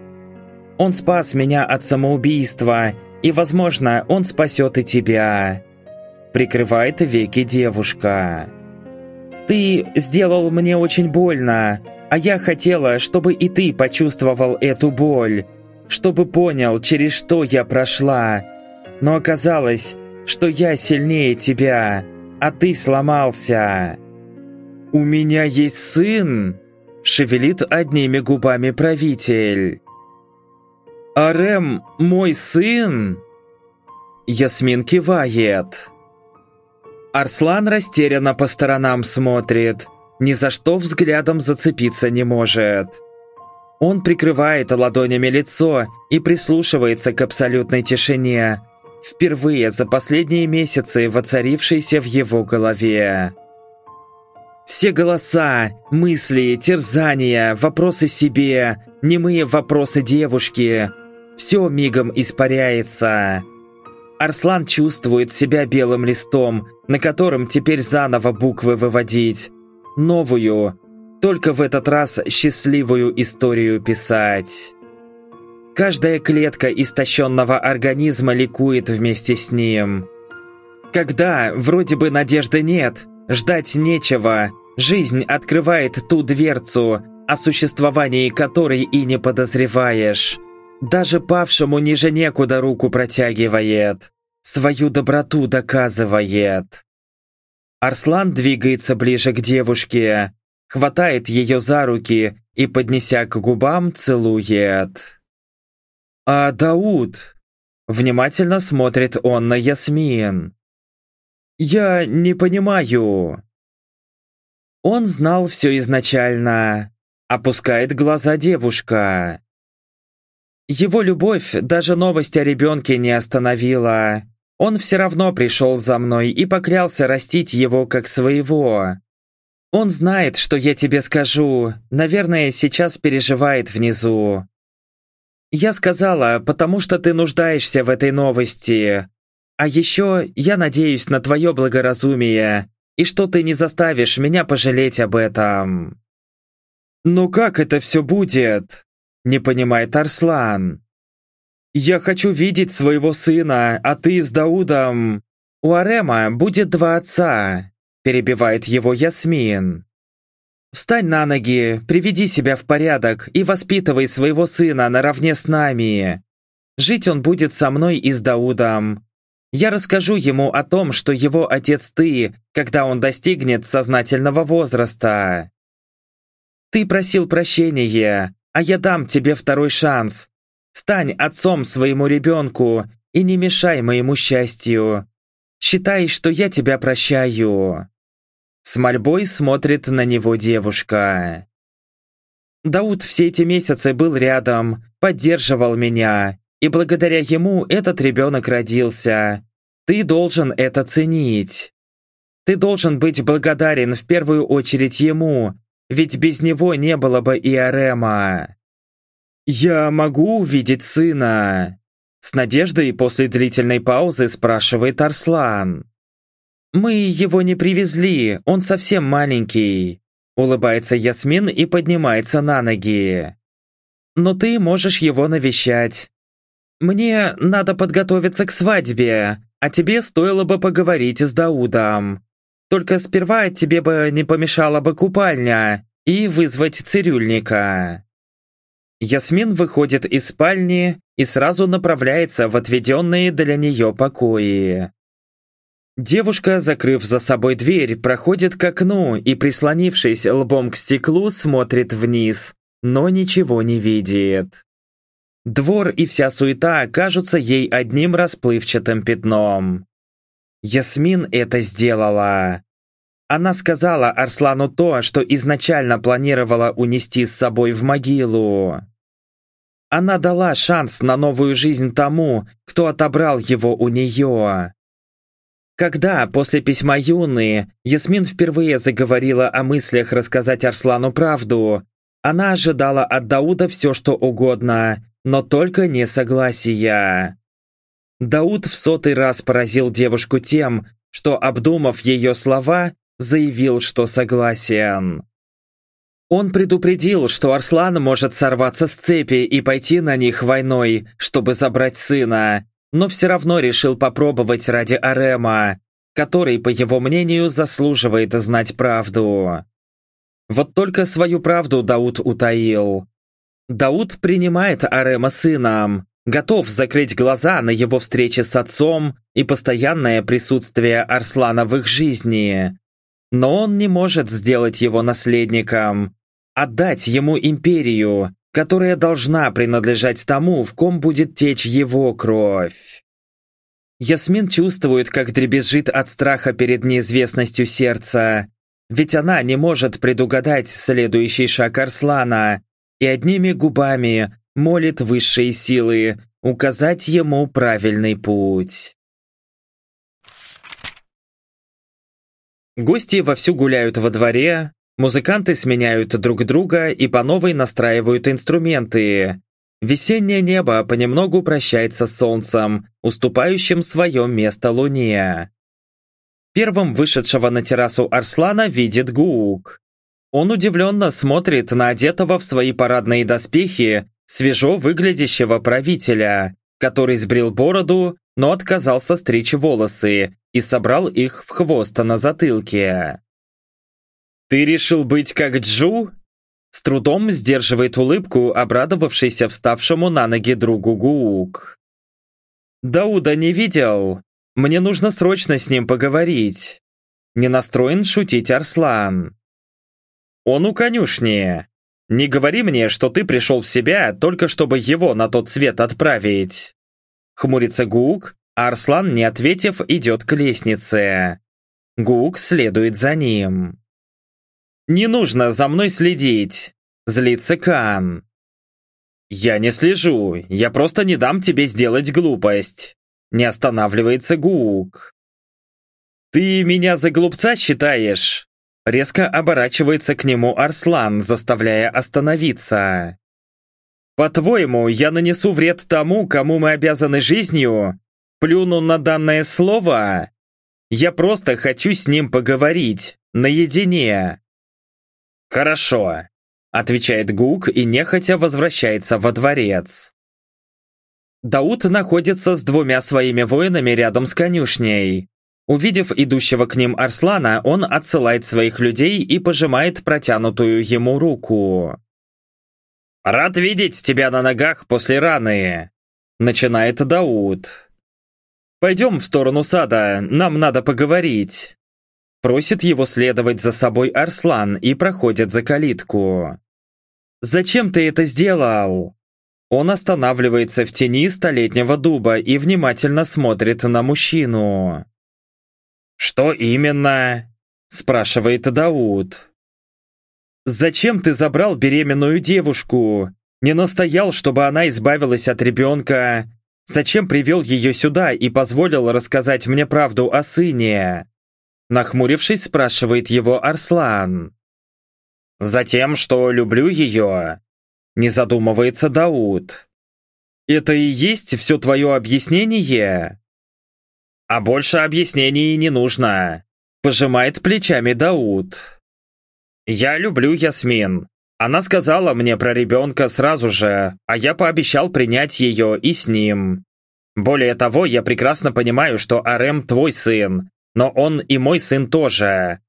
Speaker 1: Он спас меня от самоубийства, и, возможно, он спасет и тебя. Прикрывает веки девушка. Ты сделал мне очень больно, а я хотела, чтобы и ты почувствовал эту боль, чтобы понял, через что я прошла. Но оказалось, что я сильнее тебя, а ты сломался. «У меня есть сын!» – шевелит одними губами правитель. «Арем мой сын?» Ясмин кивает. Арслан растерянно по сторонам смотрит, ни за что взглядом зацепиться не может. Он прикрывает ладонями лицо и прислушивается к абсолютной тишине, впервые за последние месяцы воцарившейся в его голове. Все голоса, мысли, терзания, вопросы себе, немые вопросы девушки – все мигом испаряется. Арслан чувствует себя белым листом, на котором теперь заново буквы выводить. Новую, только в этот раз счастливую историю писать. Каждая клетка истощенного организма ликует вместе с ним. Когда вроде бы надежды нет – Ждать нечего. Жизнь открывает ту дверцу, о существовании которой и не подозреваешь. Даже павшему ниже некуда руку протягивает. Свою доброту доказывает. Арслан двигается ближе к девушке, хватает ее за руки и, поднеся к губам, целует. «А Дауд?» Внимательно смотрит он на Ясмин. «Я не понимаю». Он знал все изначально. Опускает глаза девушка. Его любовь даже новость о ребенке не остановила. Он все равно пришел за мной и поклялся растить его как своего. Он знает, что я тебе скажу. Наверное, сейчас переживает внизу. Я сказала, потому что ты нуждаешься в этой новости. А еще я надеюсь на твое благоразумие и что ты не заставишь меня пожалеть об этом». «Ну как это все будет?» – не понимает Арслан. «Я хочу видеть своего сына, а ты с Даудом...» «У Арема будет два отца», – перебивает его Ясмин. «Встань на ноги, приведи себя в порядок и воспитывай своего сына наравне с нами. Жить он будет со мной и с Даудом, я расскажу ему о том, что его отец ты, когда он достигнет сознательного возраста. Ты просил прощения, а я дам тебе второй шанс. Стань отцом своему ребенку и не мешай моему счастью. Считай, что я тебя прощаю. С мольбой смотрит на него девушка. Дауд все эти месяцы был рядом, поддерживал меня, и благодаря ему этот ребенок родился. Ты должен это ценить. Ты должен быть благодарен в первую очередь ему, ведь без него не было бы и Арема. «Я могу увидеть сына?» С надеждой после длительной паузы спрашивает Арслан. «Мы его не привезли, он совсем маленький», улыбается Ясмин и поднимается на ноги. «Но ты можешь его навещать. «Мне надо подготовиться к свадьбе, а тебе стоило бы поговорить с Даудом. Только сперва тебе бы не помешала бы купальня и вызвать цирюльника». Ясмин выходит из спальни и сразу направляется в отведенные для нее покои. Девушка, закрыв за собой дверь, проходит к окну и, прислонившись лбом к стеклу, смотрит вниз, но ничего не видит. Двор и вся суета кажутся ей одним расплывчатым пятном. Ясмин это сделала. Она сказала Арслану то, что изначально планировала унести с собой в могилу. Она дала шанс на новую жизнь тому, кто отобрал его у нее. Когда после письма Юны Ясмин впервые заговорила о мыслях рассказать Арслану правду, она ожидала от Дауда все что угодно, но только не согласия. Дауд в сотый раз поразил девушку тем, что, обдумав ее слова, заявил, что согласен. Он предупредил, что Арслан может сорваться с цепи и пойти на них войной, чтобы забрать сына, но все равно решил попробовать ради Арема, который, по его мнению, заслуживает знать правду. Вот только свою правду Дауд утаил. Дауд принимает Арема сыном, готов закрыть глаза на его встречи с отцом и постоянное присутствие Арслана в их жизни. Но он не может сделать его наследником, отдать ему империю, которая должна принадлежать тому, в ком будет течь его кровь. Ясмин чувствует, как дребезжит от страха перед неизвестностью сердца, ведь она не может предугадать следующий шаг Арслана и одними губами молит высшие силы указать ему правильный путь. Гости вовсю гуляют во дворе, Музыканты сменяют друг друга и по новой настраивают инструменты. Весеннее небо понемногу прощается с солнцем, уступающим свое место луне. Первым вышедшего на террасу Арслана видит Гук. Он удивленно смотрит на одетого в свои парадные доспехи свежо выглядящего правителя, который сбрил бороду, но отказался стричь волосы и собрал их в хвост на затылке. «Ты решил быть как Джу?» С трудом сдерживает улыбку, обрадовавшийся вставшему на ноги другу Гуук. «Дауда не видел. Мне нужно срочно с ним поговорить. Не настроен шутить Арслан. Он у конюшни. Не говори мне, что ты пришел в себя, только чтобы его на тот свет отправить». Хмурится Гук, а Арслан, не ответив, идет к лестнице. Гук следует за ним. «Не нужно за мной следить!» Злится Кан. «Я не слежу, я просто не дам тебе сделать глупость!» Не останавливается Гук. «Ты меня за глупца считаешь?» Резко оборачивается к нему Арслан, заставляя остановиться. «По-твоему, я нанесу вред тому, кому мы обязаны жизнью? Плюну на данное слово? Я просто хочу с ним поговорить, наедине. «Хорошо», — отвечает Гук и нехотя возвращается во дворец. Дауд находится с двумя своими воинами рядом с конюшней. Увидев идущего к ним Арслана, он отсылает своих людей и пожимает протянутую ему руку. «Рад видеть тебя на ногах после раны», — начинает Дауд. «Пойдем в сторону сада, нам надо поговорить». Просит его следовать за собой Арслан и проходит за калитку. «Зачем ты это сделал?» Он останавливается в тени столетнего дуба и внимательно смотрит на мужчину. «Что именно?» – спрашивает Дауд. «Зачем ты забрал беременную девушку? Не настоял, чтобы она избавилась от ребенка? Зачем привел ее сюда и позволил рассказать мне правду о сыне?» Нахмурившись, спрашивает его Арслан. «Затем, что люблю ее», — не задумывается Дауд. «Это и есть все твое объяснение?» «А больше объяснений не нужно», — пожимает плечами Дауд. «Я люблю Ясмин. Она сказала мне про ребенка сразу же, а я пообещал принять ее и с ним. Более того, я прекрасно понимаю, что Арем твой сын, но он и мой сын тоже.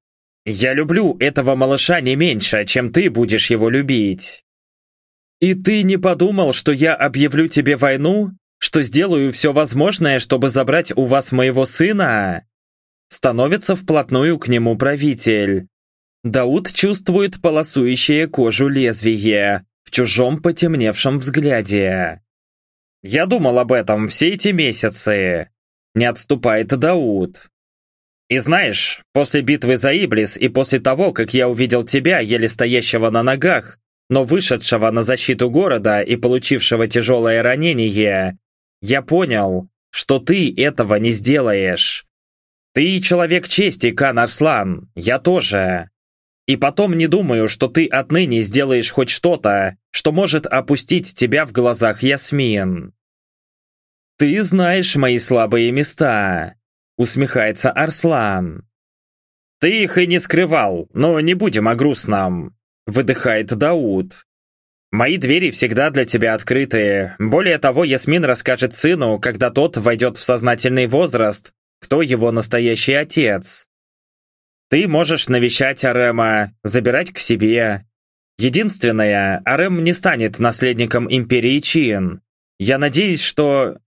Speaker 1: Я люблю этого малыша не меньше, чем ты будешь его любить. И ты не подумал, что я объявлю тебе войну? Что сделаю все возможное, чтобы забрать у вас моего сына?» Становится вплотную к нему правитель. Дауд чувствует полосующее кожу лезвие в чужом потемневшем взгляде. «Я думал об этом все эти месяцы», — не отступает Дауд. И знаешь, после битвы за Иблис и после того, как я увидел тебя, еле стоящего на ногах, но вышедшего на защиту города и получившего тяжелое ранение, я понял, что ты этого не сделаешь. Ты человек чести, Кан Арслан, я тоже. И потом не думаю, что ты отныне сделаешь хоть что-то, что может опустить тебя в глазах Ясмин. Ты знаешь мои слабые места, усмехается Арслан. Ты их и не скрывал, но не будем о грустном, выдыхает Дауд. Мои двери всегда для тебя открыты. Более того, Ясмин расскажет сыну, когда тот войдет в сознательный возраст, кто его настоящий отец. Ты можешь навещать Арема, забирать к себе. Единственное, Арем не станет наследником Империи Чин. Я надеюсь, что...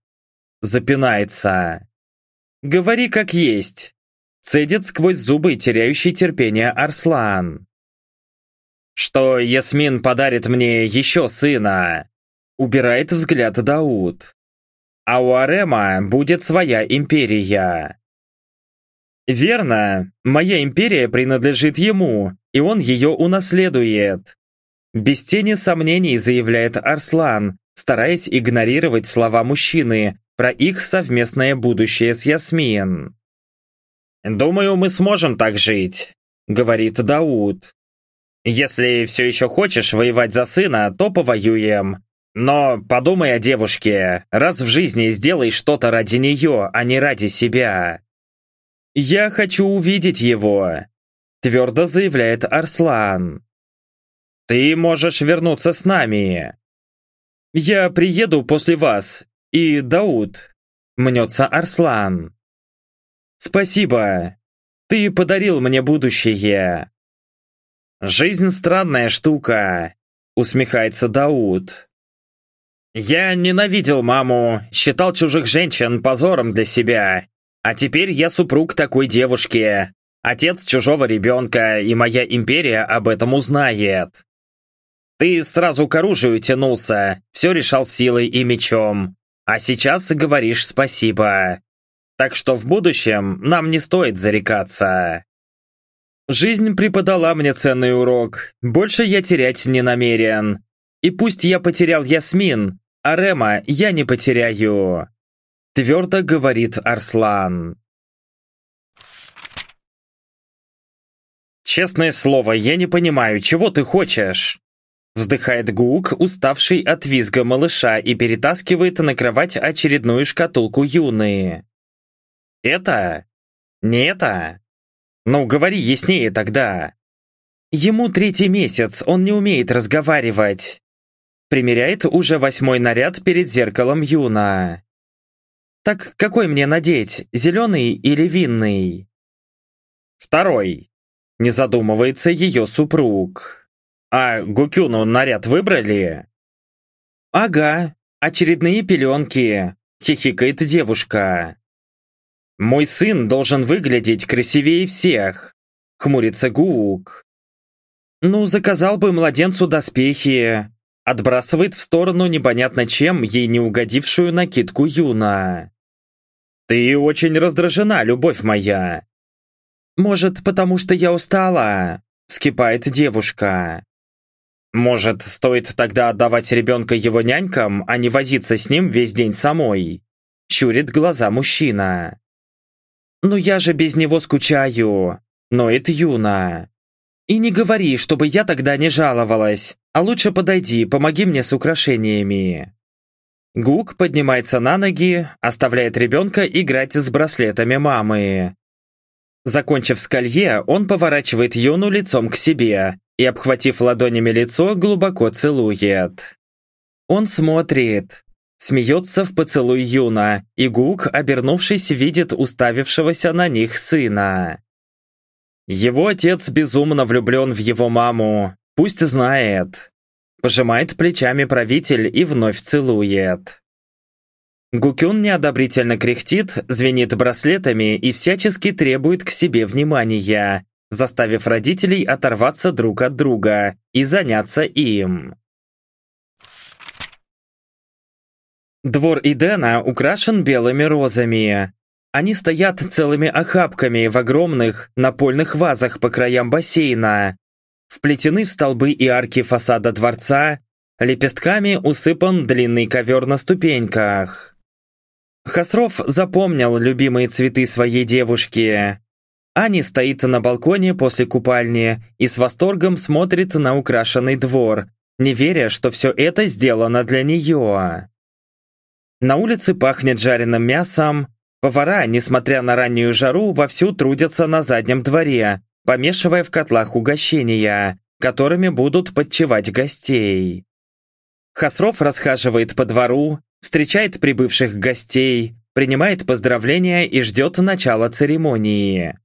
Speaker 1: Запинается. Говори как есть. Цедит сквозь зубы теряющий терпение Арслан. Что Ясмин подарит мне еще сына. Убирает взгляд Дауд а у Арема будет своя империя. Верно, моя империя принадлежит ему, и он ее унаследует. Без тени сомнений заявляет Арслан, стараясь игнорировать слова мужчины про их совместное будущее с Ясмин. «Думаю, мы сможем так жить», — говорит Дауд. «Если все еще хочешь воевать за сына, то повоюем. Но подумай о девушке, раз в жизни сделай что-то ради нее, а не ради себя. «Я хочу увидеть его», — твердо заявляет Арслан. «Ты можешь вернуться с нами». «Я приеду после вас, и Дауд», — мнется Арслан. «Спасибо. Ты подарил мне будущее». «Жизнь странная штука», — усмехается Дауд. «Я ненавидел маму, считал чужих женщин позором для себя. А теперь я супруг такой девушки, отец чужого ребенка, и моя империя об этом узнает. Ты сразу к оружию тянулся, все решал силой и мечом, а сейчас говоришь спасибо. Так что в будущем нам не стоит зарекаться». Жизнь преподала мне ценный урок, больше я терять не намерен. И пусть я потерял Ясмин, Арема я не потеряю!» Твердо говорит Арслан. «Честное слово, я не понимаю, чего ты хочешь?» Вздыхает Гук, уставший от визга малыша, и перетаскивает на кровать очередную шкатулку Юны. «Это? Не это? Ну, говори яснее тогда!» Ему третий месяц, он не умеет разговаривать примеряет уже восьмой наряд перед зеркалом Юна. «Так какой мне надеть, зеленый или винный?» «Второй», — не задумывается ее супруг. «А Гукюну наряд выбрали?» «Ага, очередные пеленки», — хихикает девушка. «Мой сын должен выглядеть красивее всех», — хмурится Гук. «Ну, заказал бы младенцу доспехи, Отбрасывает в сторону непонятно чем ей не угодившую накидку Юна. «Ты очень раздражена, любовь моя!» «Может, потому что я устала?» — скипает девушка. «Может, стоит тогда отдавать ребенка его нянькам, а не возиться с ним весь день самой?» — щурит глаза мужчина. «Ну я же без него скучаю!» — ноет Юна. «И не говори, чтобы я тогда не жаловалась. А лучше подойди, помоги мне с украшениями». Гук поднимается на ноги, оставляет ребенка играть с браслетами мамы. Закончив с колье, он поворачивает Юну лицом к себе и, обхватив ладонями лицо, глубоко целует. Он смотрит, смеется в поцелуй Юна, и Гук, обернувшись, видит уставившегося на них сына. Его отец безумно влюблен в его маму, Пусть знает. Пожимает плечами правитель и вновь целует. Гукюн неодобрительно кряхтит, звенит браслетами и всячески требует к себе внимания, заставив родителей оторваться друг от друга и заняться им. Двор Идена украшен белыми розами. Они стоят целыми охапками в огромных напольных вазах по краям бассейна, вплетены в столбы и арки фасада дворца, лепестками усыпан длинный ковер на ступеньках. Хасров запомнил любимые цветы своей девушки. Ани стоит на балконе после купальни и с восторгом смотрит на украшенный двор, не веря, что все это сделано для нее. На улице пахнет жареным мясом. Повара, несмотря на раннюю жару, вовсю трудятся на заднем дворе, помешивая в котлах угощения, которыми будут подчевать гостей. Хасров расхаживает по двору, встречает прибывших гостей, принимает поздравления и ждет начала церемонии.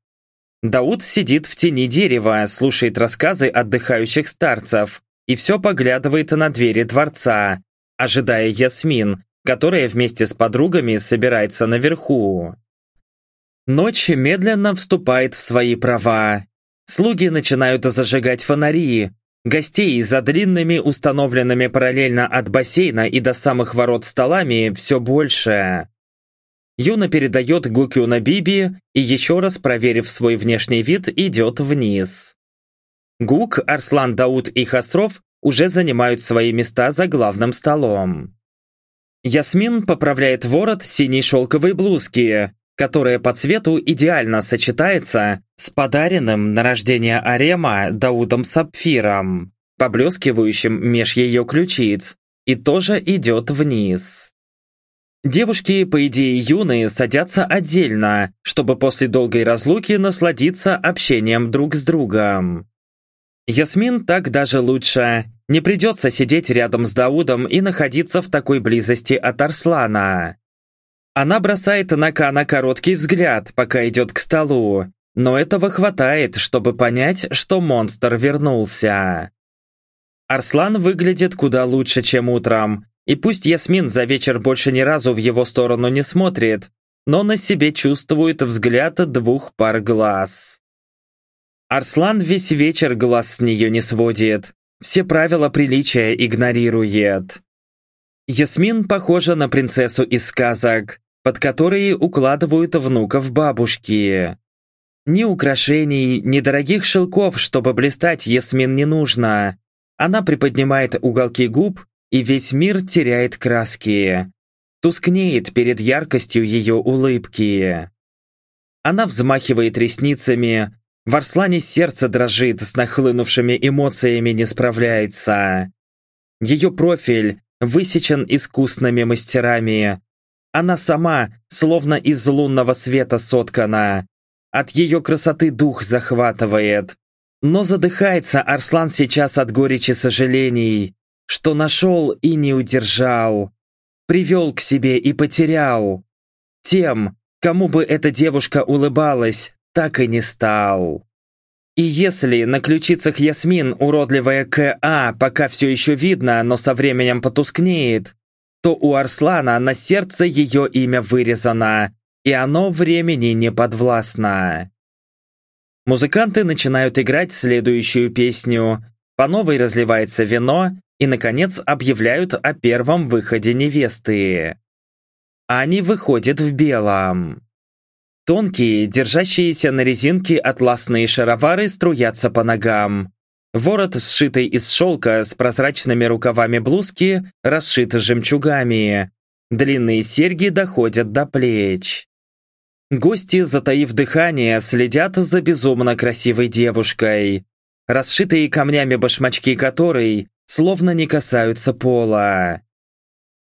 Speaker 1: Дауд сидит в тени дерева, слушает рассказы отдыхающих старцев и все поглядывает на двери дворца, ожидая Ясмин, которая вместе с подругами собирается наверху. Ночь медленно вступает в свои права. Слуги начинают зажигать фонари. Гостей за длинными установленными параллельно от бассейна и до самых ворот столами все больше. Юна передает Гукю на Биби и еще раз проверив свой внешний вид, идет вниз. Гук, Арслан Дауд и Хасров уже занимают свои места за главным столом. Ясмин поправляет ворот синей шелковой блузки, которая по цвету идеально сочетается с подаренным на рождение Арема Даудом Сапфиром, поблескивающим меж ее ключиц, и тоже идет вниз. Девушки, по идее юные, садятся отдельно, чтобы после долгой разлуки насладиться общением друг с другом. Ясмин так даже лучше. Не придется сидеть рядом с Даудом и находиться в такой близости от Арслана. Она бросает на Кана короткий взгляд, пока идет к столу, но этого хватает, чтобы понять, что монстр вернулся. Арслан выглядит куда лучше, чем утром, и пусть Ясмин за вечер больше ни разу в его сторону не смотрит, но на себе чувствует взгляд двух пар глаз. Арслан весь вечер глаз с нее не сводит, все правила приличия игнорирует. Ясмин похожа на принцессу из сказок, под которые укладывают внуков бабушки. Ни украшений, ни дорогих шелков, чтобы блистать, Ясмин не нужно. Она приподнимает уголки губ и весь мир теряет краски. Тускнеет перед яркостью ее улыбки. Она взмахивает ресницами, в Арслане сердце дрожит, с нахлынувшими эмоциями не справляется. Ее профиль высечен искусными мастерами. Она сама, словно из лунного света соткана. От ее красоты дух захватывает. Но задыхается Арслан сейчас от горечи сожалений что нашел и не удержал, привел к себе и потерял. Тем, кому бы эта девушка улыбалась, так и не стал. И если на ключицах Ясмин уродливая К.А. пока все еще видно, но со временем потускнеет, то у Арслана на сердце ее имя вырезано, и оно времени не подвластно. Музыканты начинают играть следующую песню, по новой разливается вино, и, наконец, объявляют о первом выходе невесты. Ани выходит в белом. Тонкие, держащиеся на резинке атласные шаровары струятся по ногам. Ворот, сшитый из шелка с прозрачными рукавами блузки, расшит жемчугами. Длинные серьги доходят до плеч. Гости, затаив дыхание, следят за безумно красивой девушкой. Расшитые камнями башмачки которой словно не касаются пола.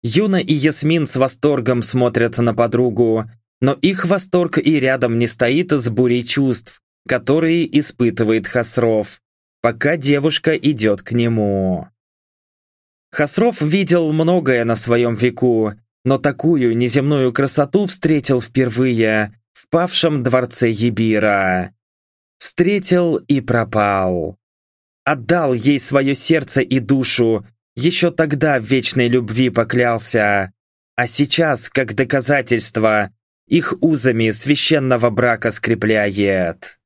Speaker 1: Юна и Ясмин с восторгом смотрят на подругу, но их восторг и рядом не стоит с бурей чувств, которые испытывает Хасров, пока девушка идет к нему. Хасров видел многое на своем веку, но такую неземную красоту встретил впервые в павшем дворце Ебира. Встретил и пропал отдал ей свое сердце и душу, еще тогда в вечной любви поклялся. А сейчас, как доказательство, их узами священного брака скрепляет.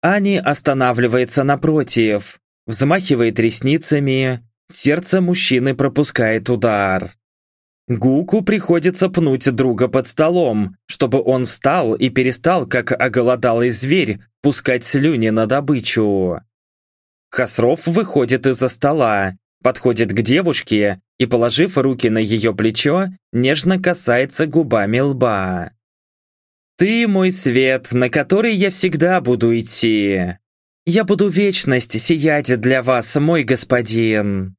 Speaker 1: Ани останавливается напротив, взмахивает ресницами, сердце мужчины пропускает удар. Гуку приходится пнуть друга под столом, чтобы он встал и перестал, как оголодалый зверь, пускать слюни на добычу. Хасров выходит из-за стола, подходит к девушке и, положив руки на ее плечо, нежно касается губами лба. «Ты мой свет, на который я всегда буду идти. Я буду вечность сиять для вас, мой господин».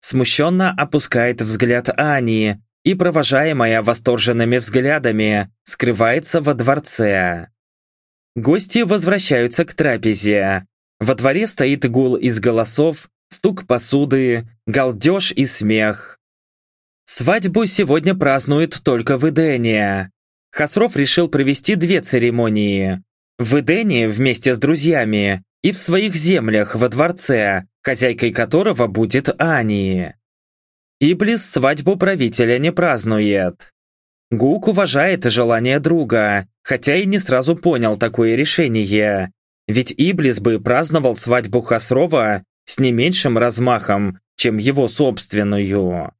Speaker 1: Смущенно опускает взгляд Ани и, провожаемая восторженными взглядами, скрывается во дворце. Гости возвращаются к трапезе. Во дворе стоит гул из голосов, стук посуды, галдеж и смех. Свадьбу сегодня празднуют только в Эдене. Хасров решил провести две церемонии. В Эдене вместе с друзьями и в своих землях во дворце, хозяйкой которого будет Ани. Иблис свадьбу правителя не празднует. Гук уважает желание друга, хотя и не сразу понял такое решение. Ведь Иблис бы праздновал свадьбу Хасрова с не меньшим размахом, чем его собственную.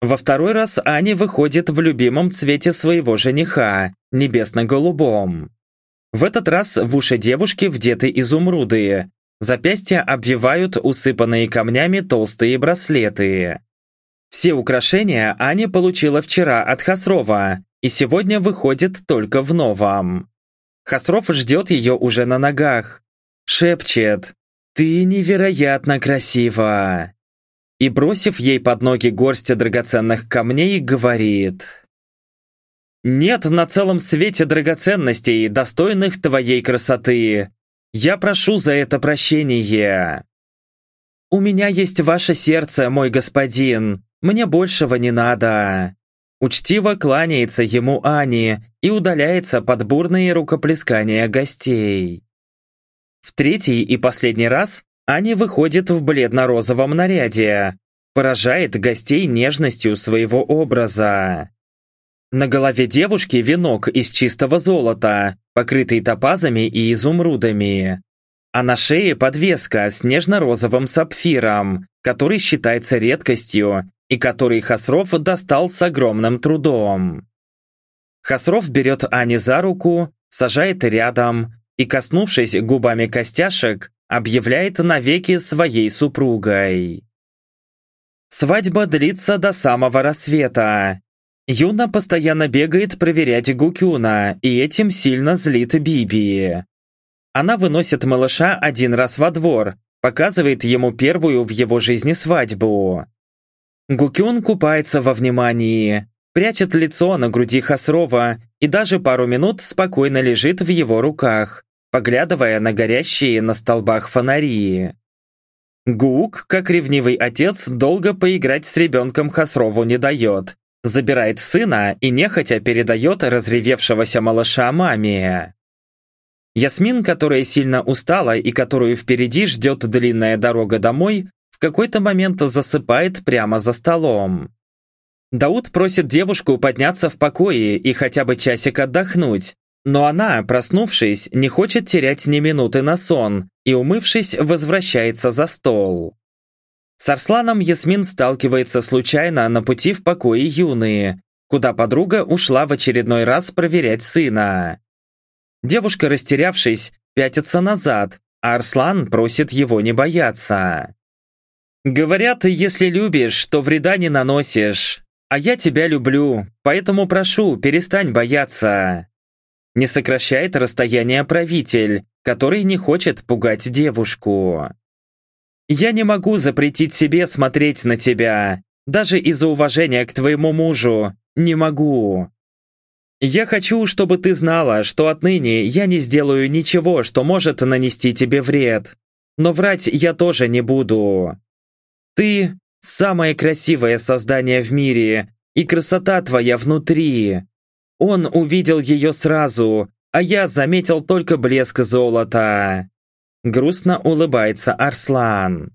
Speaker 1: Во второй раз Аня выходит в любимом цвете своего жениха, небесно-голубом. В этот раз в уши девушки вдеты изумруды. Запястья обвивают усыпанные камнями толстые браслеты. Все украшения Аня получила вчера от Хасрова и сегодня выходит только в новом. Хасров ждет ее уже на ногах. Шепчет «Ты невероятно красива!» И, бросив ей под ноги горсть драгоценных камней, говорит «Нет на целом свете драгоценностей, достойных твоей красоты. Я прошу за это прощение». «У меня есть ваше сердце, мой господин. Мне большего не надо». Учтиво кланяется ему Ани и удаляется под бурные рукоплескания гостей. В третий и последний раз Ани выходит в бледно-розовом наряде, поражает гостей нежностью своего образа. На голове девушки венок из чистого золота, покрытый топазами и изумрудами. А на шее подвеска с нежно-розовым сапфиром, который считается редкостью и который Хасров достал с огромным трудом. Хасров берет Ани за руку, сажает рядом и, коснувшись губами костяшек, объявляет навеки своей супругой. Свадьба длится до самого рассвета. Юна постоянно бегает проверять Гукюна, и этим сильно злит Биби. Она выносит малыша один раз во двор, показывает ему первую в его жизни свадьбу. Гукюн купается во внимании, прячет лицо на груди Хасрова и даже пару минут спокойно лежит в его руках, поглядывая на горящие на столбах фонари. Гук, как ревнивый отец, долго поиграть с ребенком Хасрову не дает, забирает сына и нехотя передает разревевшегося малыша маме. Ясмин, которая сильно устала и которую впереди ждет длинная дорога домой, в какой-то момент засыпает прямо за столом. Дауд просит девушку подняться в покое и хотя бы часик отдохнуть, но она, проснувшись, не хочет терять ни минуты на сон и, умывшись, возвращается за стол. С Арсланом Ясмин сталкивается случайно на пути в покое Юны, куда подруга ушла в очередной раз проверять сына. Девушка, растерявшись, пятится назад, а Арслан просит его не бояться. «Говорят, если любишь, то вреда не наносишь. А я тебя люблю, поэтому прошу, перестань бояться». Не сокращает расстояние правитель, который не хочет пугать девушку. «Я не могу запретить себе смотреть на тебя, даже из-за уважения к твоему мужу, не могу. Я хочу, чтобы ты знала, что отныне я не сделаю ничего, что может нанести тебе вред. Но врать я тоже не буду. Ты – самое красивое создание в мире, и красота твоя внутри. Он увидел ее сразу, а я заметил только блеск золота. Грустно улыбается Арслан.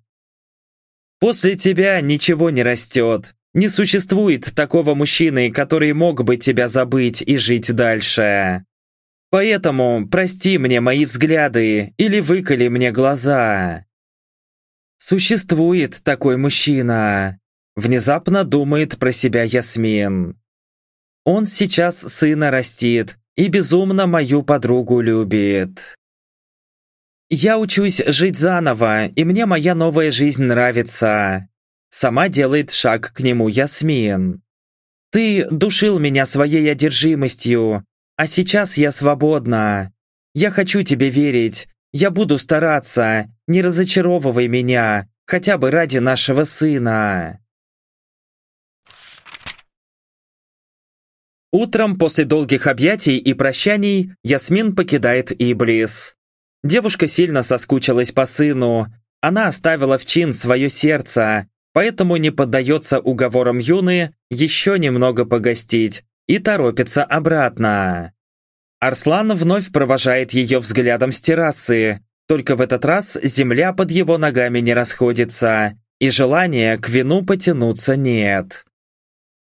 Speaker 1: После тебя ничего не растет. Не существует такого мужчины, который мог бы тебя забыть и жить дальше. Поэтому прости мне мои взгляды или выколи мне глаза. Существует такой мужчина. Внезапно думает про себя Ясмин. Он сейчас сына растит и безумно мою подругу любит. Я учусь жить заново, и мне моя новая жизнь нравится. сама делает шаг к нему Ясмин. «Ты душил меня своей одержимостью, а сейчас я свободна. Я хочу тебе верить, я буду стараться, не разочаровывай меня, хотя бы ради нашего сына». Утром после долгих объятий и прощаний Ясмин покидает Иблис. Девушка сильно соскучилась по сыну. Она оставила в чин свое сердце, поэтому не поддается уговорам Юны еще немного погостить и торопится обратно. Арслан вновь провожает ее взглядом с террасы, только в этот раз земля под его ногами не расходится, и желания к вину потянуться нет.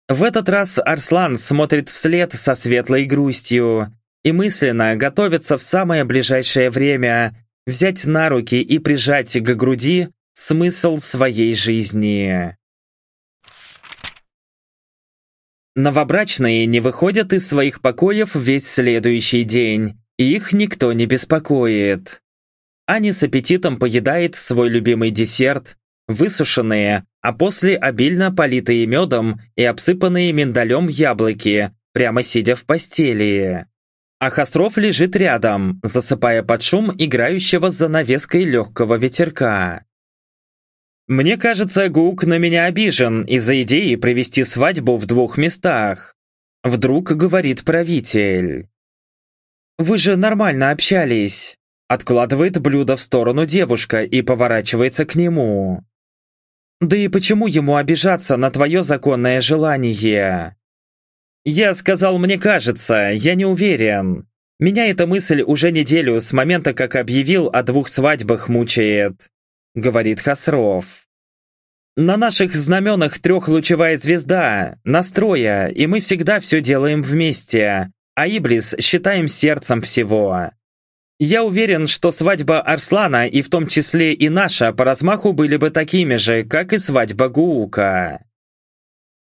Speaker 1: В этот раз Арслан смотрит вслед со светлой грустью и мысленно готовится в самое ближайшее время взять на руки и прижать к груди смысл своей жизни. Новобрачные не выходят из своих покоев весь следующий день, и их никто не беспокоит. Ани с аппетитом поедает свой любимый десерт, высушенные, а после обильно политые медом и обсыпанные миндалем яблоки, прямо сидя в постели. А Хосров лежит рядом, засыпая под шум играющего за навеской легкого ветерка. Мне кажется, Гук на меня обижен из-за идеи провести свадьбу в двух местах. Вдруг говорит правитель. Вы же нормально общались. Откладывает блюдо в сторону девушка и поворачивается к нему. Да и почему ему обижаться на твое законное желание? Я сказал, мне кажется, я не уверен. Меня эта мысль уже неделю с момента, как объявил о двух свадьбах, мучает, говорит Хасров. На наших знаменах трехлучевая звезда, настроя, и мы всегда все делаем вместе, а Иблис считаем сердцем всего. Я уверен, что свадьба Арслана и в том числе и наша по размаху были бы такими же, как и свадьба Гуука.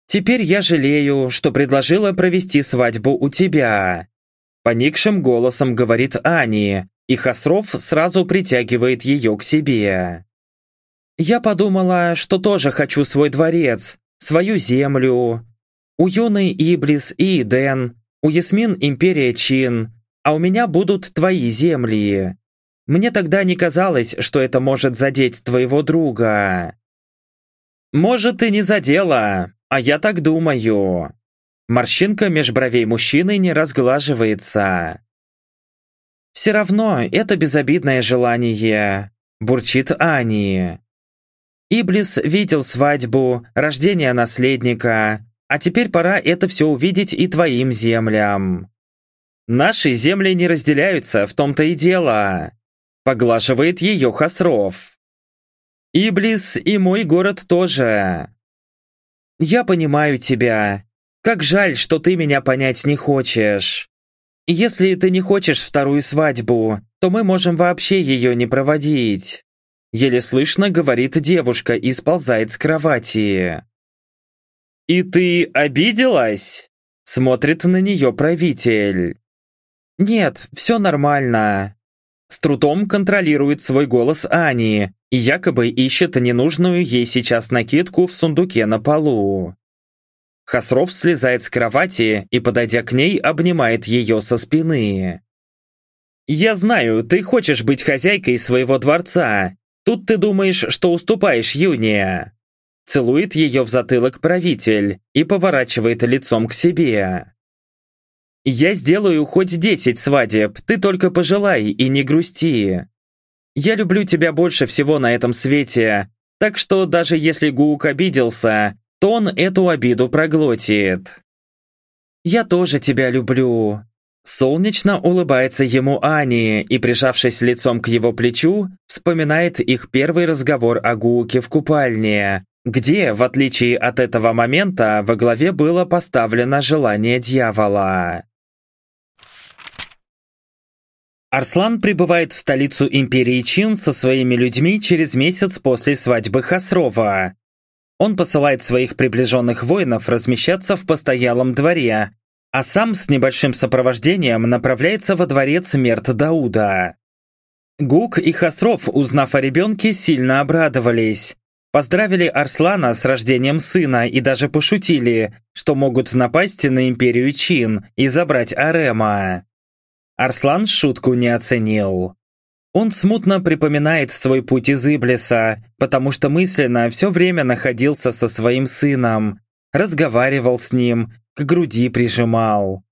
Speaker 1: Теперь я жалею, что предложила провести свадьбу у тебя. Поникшим голосом говорит Ани, и Хасров сразу притягивает ее к себе. Я подумала, что тоже хочу свой дворец, свою землю. У юной Иблис и Иден, у Ясмин Империя Чин, а у меня будут твои земли. Мне тогда не казалось, что это может задеть твоего друга. Может, и не задело, а я так думаю. Морщинка меж бровей мужчины не разглаживается. Все равно это безобидное желание, бурчит Ани. Иблис видел свадьбу, рождение наследника, а теперь пора это все увидеть и твоим землям. Наши земли не разделяются, в том-то и дело. Поглаживает ее Хасров. Иблис и мой город тоже. Я понимаю тебя. Как жаль, что ты меня понять не хочешь. Если ты не хочешь вторую свадьбу, то мы можем вообще ее не проводить. Еле слышно говорит девушка и сползает с кровати. «И ты обиделась?» Смотрит на нее правитель. «Нет, все нормально». С трудом контролирует свой голос Ани и якобы ищет ненужную ей сейчас накидку в сундуке на полу. Хасров слезает с кровати и, подойдя к ней, обнимает ее со спины. «Я знаю, ты хочешь быть хозяйкой своего дворца. Тут ты думаешь, что уступаешь Юния». Целует ее в затылок правитель и поворачивает лицом к себе. Я сделаю хоть десять свадеб, ты только пожелай и не грусти. Я люблю тебя больше всего на этом свете, так что даже если Гук обиделся, то он эту обиду проглотит. Я тоже тебя люблю. Солнечно улыбается ему Ани и, прижавшись лицом к его плечу, вспоминает их первый разговор о Гуке в купальне, где, в отличие от этого момента, во главе было поставлено желание дьявола. Арслан прибывает в столицу империи Чин со своими людьми через месяц после свадьбы Хасрова. Он посылает своих приближенных воинов размещаться в постоялом дворе, а сам с небольшим сопровождением направляется во дворец Мерт Дауда. Гук и Хасров, узнав о ребенке, сильно обрадовались. Поздравили Арслана с рождением сына и даже пошутили, что могут напасть на империю Чин и забрать Арема. Арслан шутку не оценил. Он смутно припоминает свой путь из Иблиса, потому что мысленно все время находился со своим сыном, разговаривал с ним, к груди прижимал.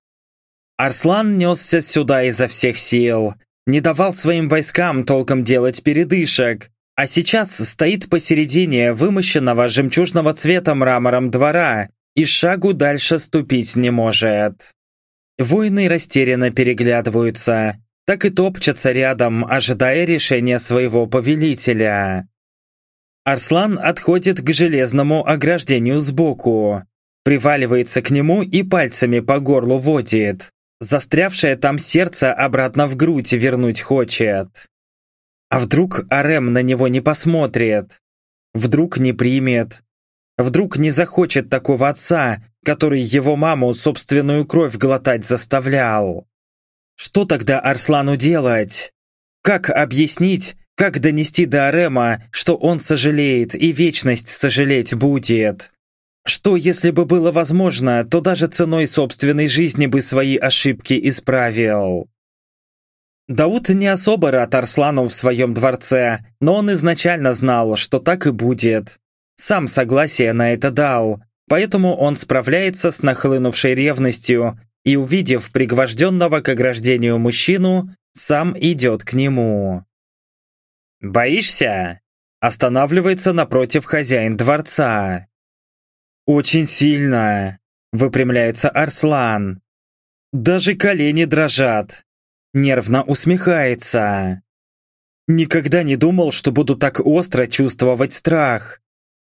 Speaker 1: Арслан несся сюда изо всех сил, не давал своим войскам толком делать передышек, а сейчас стоит посередине вымощенного жемчужного цвета мрамором двора и шагу дальше ступить не может. Воины растерянно переглядываются, так и топчатся рядом, ожидая решения своего повелителя. Арслан отходит к железному ограждению сбоку, приваливается к нему и пальцами по горлу водит. Застрявшее там сердце обратно в грудь вернуть хочет. А вдруг Арем на него не посмотрит? Вдруг не примет? Вдруг не захочет такого отца, который его маму собственную кровь глотать заставлял? Что тогда Арслану делать? Как объяснить, как донести до Арема, что он сожалеет и вечность сожалеть будет? Что, если бы было возможно, то даже ценой собственной жизни бы свои ошибки исправил? Дауд не особо рад Арслану в своем дворце, но он изначально знал, что так и будет. Сам согласие на это дал, поэтому он справляется с нахлынувшей ревностью и, увидев пригвожденного к ограждению мужчину, сам идет к нему. «Боишься?» Останавливается напротив хозяин дворца. «Очень сильно!» — выпрямляется Арслан. «Даже колени дрожат нервно усмехается. «Никогда не думал, что буду так остро чувствовать страх.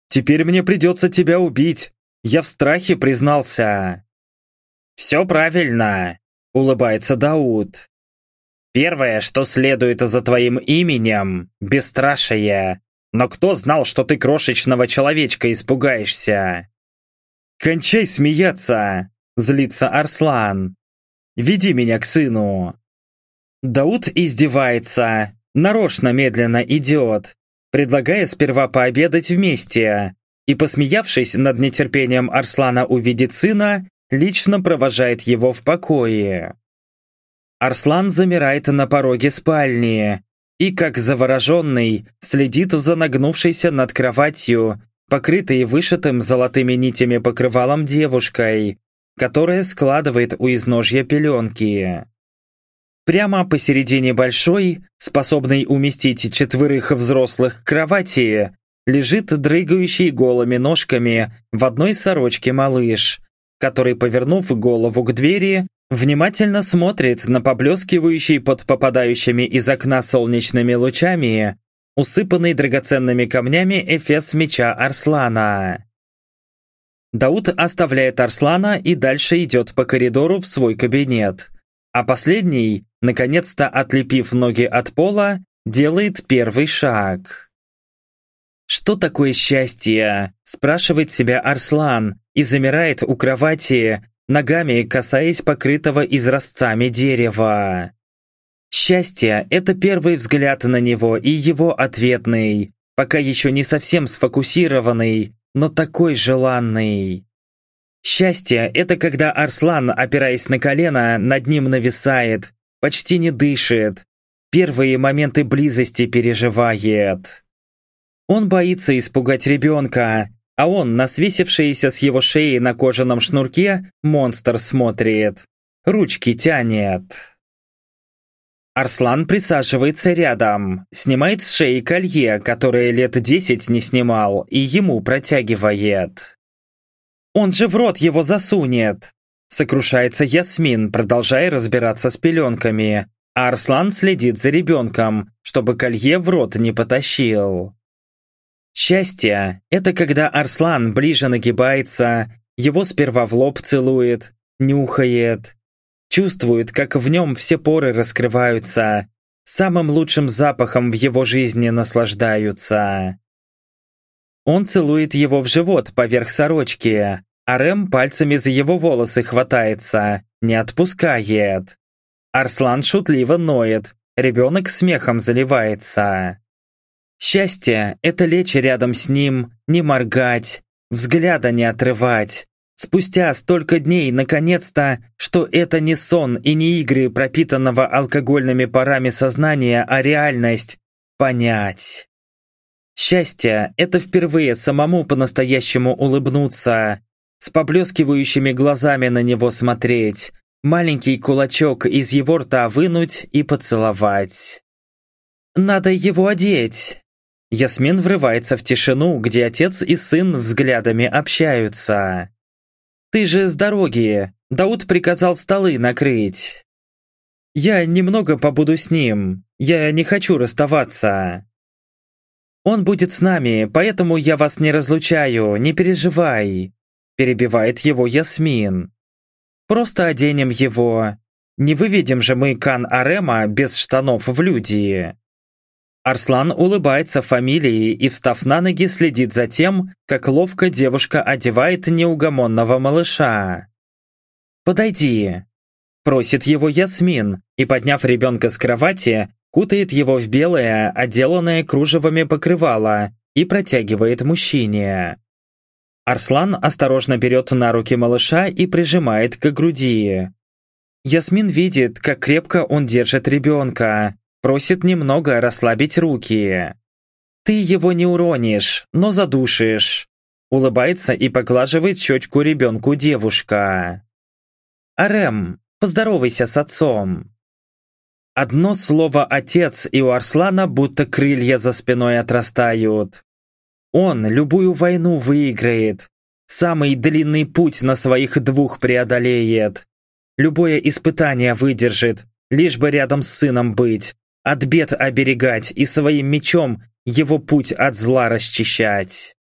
Speaker 1: Теперь мне придется тебя убить. Я в страхе признался». «Все правильно», — улыбается Дауд. «Первое, что следует за твоим именем — бесстрашие. Но кто знал, что ты крошечного человечка испугаешься?» «Кончай смеяться!» — злится Арслан. «Веди меня к сыну!» Дауд издевается, нарочно медленно идет, предлагая сперва пообедать вместе, и, посмеявшись над нетерпением Арслана увидеть сына, лично провожает его в покое. Арслан замирает на пороге спальни и, как завороженный, следит за нагнувшейся над кроватью, покрытой вышитым золотыми нитями покрывалом девушкой, которая складывает у изножья пеленки. Прямо посередине большой, способной уместить четверых взрослых кровати, лежит дрыгающий голыми ножками в одной сорочке малыш, который, повернув голову к двери, внимательно смотрит на поблескивающий под попадающими из окна солнечными лучами усыпанный драгоценными камнями эфес меча Арслана. Дауд оставляет Арслана и дальше идет по коридору в свой кабинет, а последний, наконец-то отлепив ноги от пола, делает первый шаг. «Что такое счастье?» – спрашивает себя Арслан и замирает у кровати, ногами касаясь покрытого изразцами дерева. Счастье – это первый взгляд на него и его ответный, пока еще не совсем сфокусированный, но такой желанный. Счастье – это когда Арслан, опираясь на колено, над ним нависает, почти не дышит, первые моменты близости переживает. Он боится испугать ребенка, а он, на свесившиеся с его шеи на кожаном шнурке, монстр смотрит. Ручки тянет. Арслан присаживается рядом, снимает с шеи колье, которое лет десять не снимал, и ему протягивает. Он же в рот его засунет!» Сокрушается Ясмин, продолжая разбираться с пеленками, а Арслан следит за ребенком, чтобы колье в рот не потащил. Счастье – это когда Арслан ближе нагибается, его сперва в лоб целует, нюхает, чувствует, как в нем все поры раскрываются, самым лучшим запахом в его жизни наслаждаются. Он целует его в живот поверх сорочки, а Рэм пальцами за его волосы хватается, не отпускает. Арслан шутливо ноет, ребенок смехом заливается. Счастье – это лечь рядом с ним, не моргать, взгляда не отрывать. Спустя столько дней, наконец-то, что это не сон и не игры пропитанного алкогольными парами сознания, а реальность, понять. Счастье – это впервые самому по-настоящему улыбнуться, с поблескивающими глазами на него смотреть, маленький кулачок из его рта вынуть и поцеловать. «Надо его одеть!» Ясмин врывается в тишину, где отец и сын взглядами общаются. «Ты же с дороги! Дауд приказал столы накрыть!» «Я немного побуду с ним. Я не хочу расставаться!» «Он будет с нами, поэтому я вас не разлучаю, не переживай!» Перебивает его Ясмин. «Просто оденем его. Не выведем же мы Кан Арема без штанов в люди!» Арслан улыбается фамилии и, встав на ноги, следит за тем, как ловко девушка одевает неугомонного малыша. «Подойди», – просит его Ясмин, и, подняв ребенка с кровати, кутает его в белое, отделанное кружевами покрывало и протягивает мужчине. Арслан осторожно берет на руки малыша и прижимает к груди. Ясмин видит, как крепко он держит ребенка, Просит немного расслабить руки. «Ты его не уронишь, но задушишь», улыбается и поглаживает щечку ребенку девушка. «Арем, поздоровайся с отцом». Одно слово «отец» и у Арслана будто крылья за спиной отрастают. Он любую войну выиграет, самый длинный путь на своих двух преодолеет, любое испытание выдержит, лишь бы рядом с сыном быть, от бед оберегать и своим мечом его путь от зла расчищать.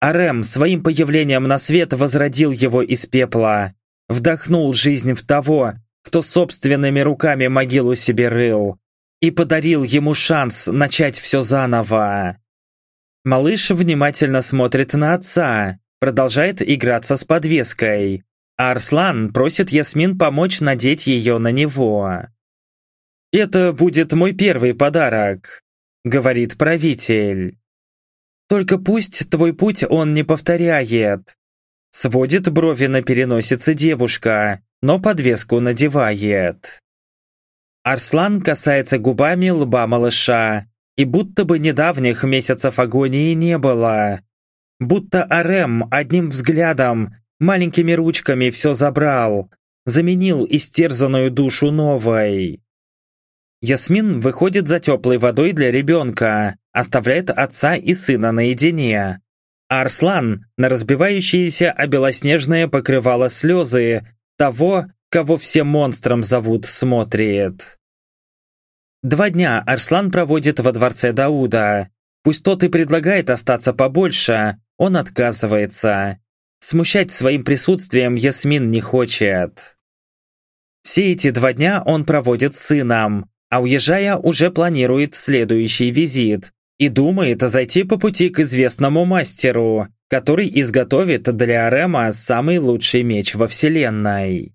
Speaker 1: Арем своим появлением на свет возродил его из пепла, вдохнул жизнь в того, кто собственными руками могилу себе рыл, и подарил ему шанс начать все заново. Малыш внимательно смотрит на отца, продолжает играться с подвеской, а Арслан просит Ясмин помочь надеть ее на него. «Это будет мой первый подарок», — говорит правитель. «Только пусть твой путь он не повторяет». Сводит брови на переносице девушка, но подвеску надевает. Арслан касается губами лба малыша, и будто бы недавних месяцев агонии не было. Будто Арем одним взглядом, маленькими ручками все забрал, заменил истерзанную душу новой. Ясмин выходит за теплой водой для ребенка, оставляет отца и сына наедине. А Арслан на разбивающиеся о белоснежное покрывало слезы того, кого все монстром зовут, смотрит. Два дня Арслан проводит во дворце Дауда. Пусть тот и предлагает остаться побольше, он отказывается. Смущать своим присутствием Ясмин не хочет. Все эти два дня он проводит с сыном, а уезжая уже планирует следующий визит и думает зайти по пути к известному мастеру, который изготовит для Арема самый лучший меч во вселенной.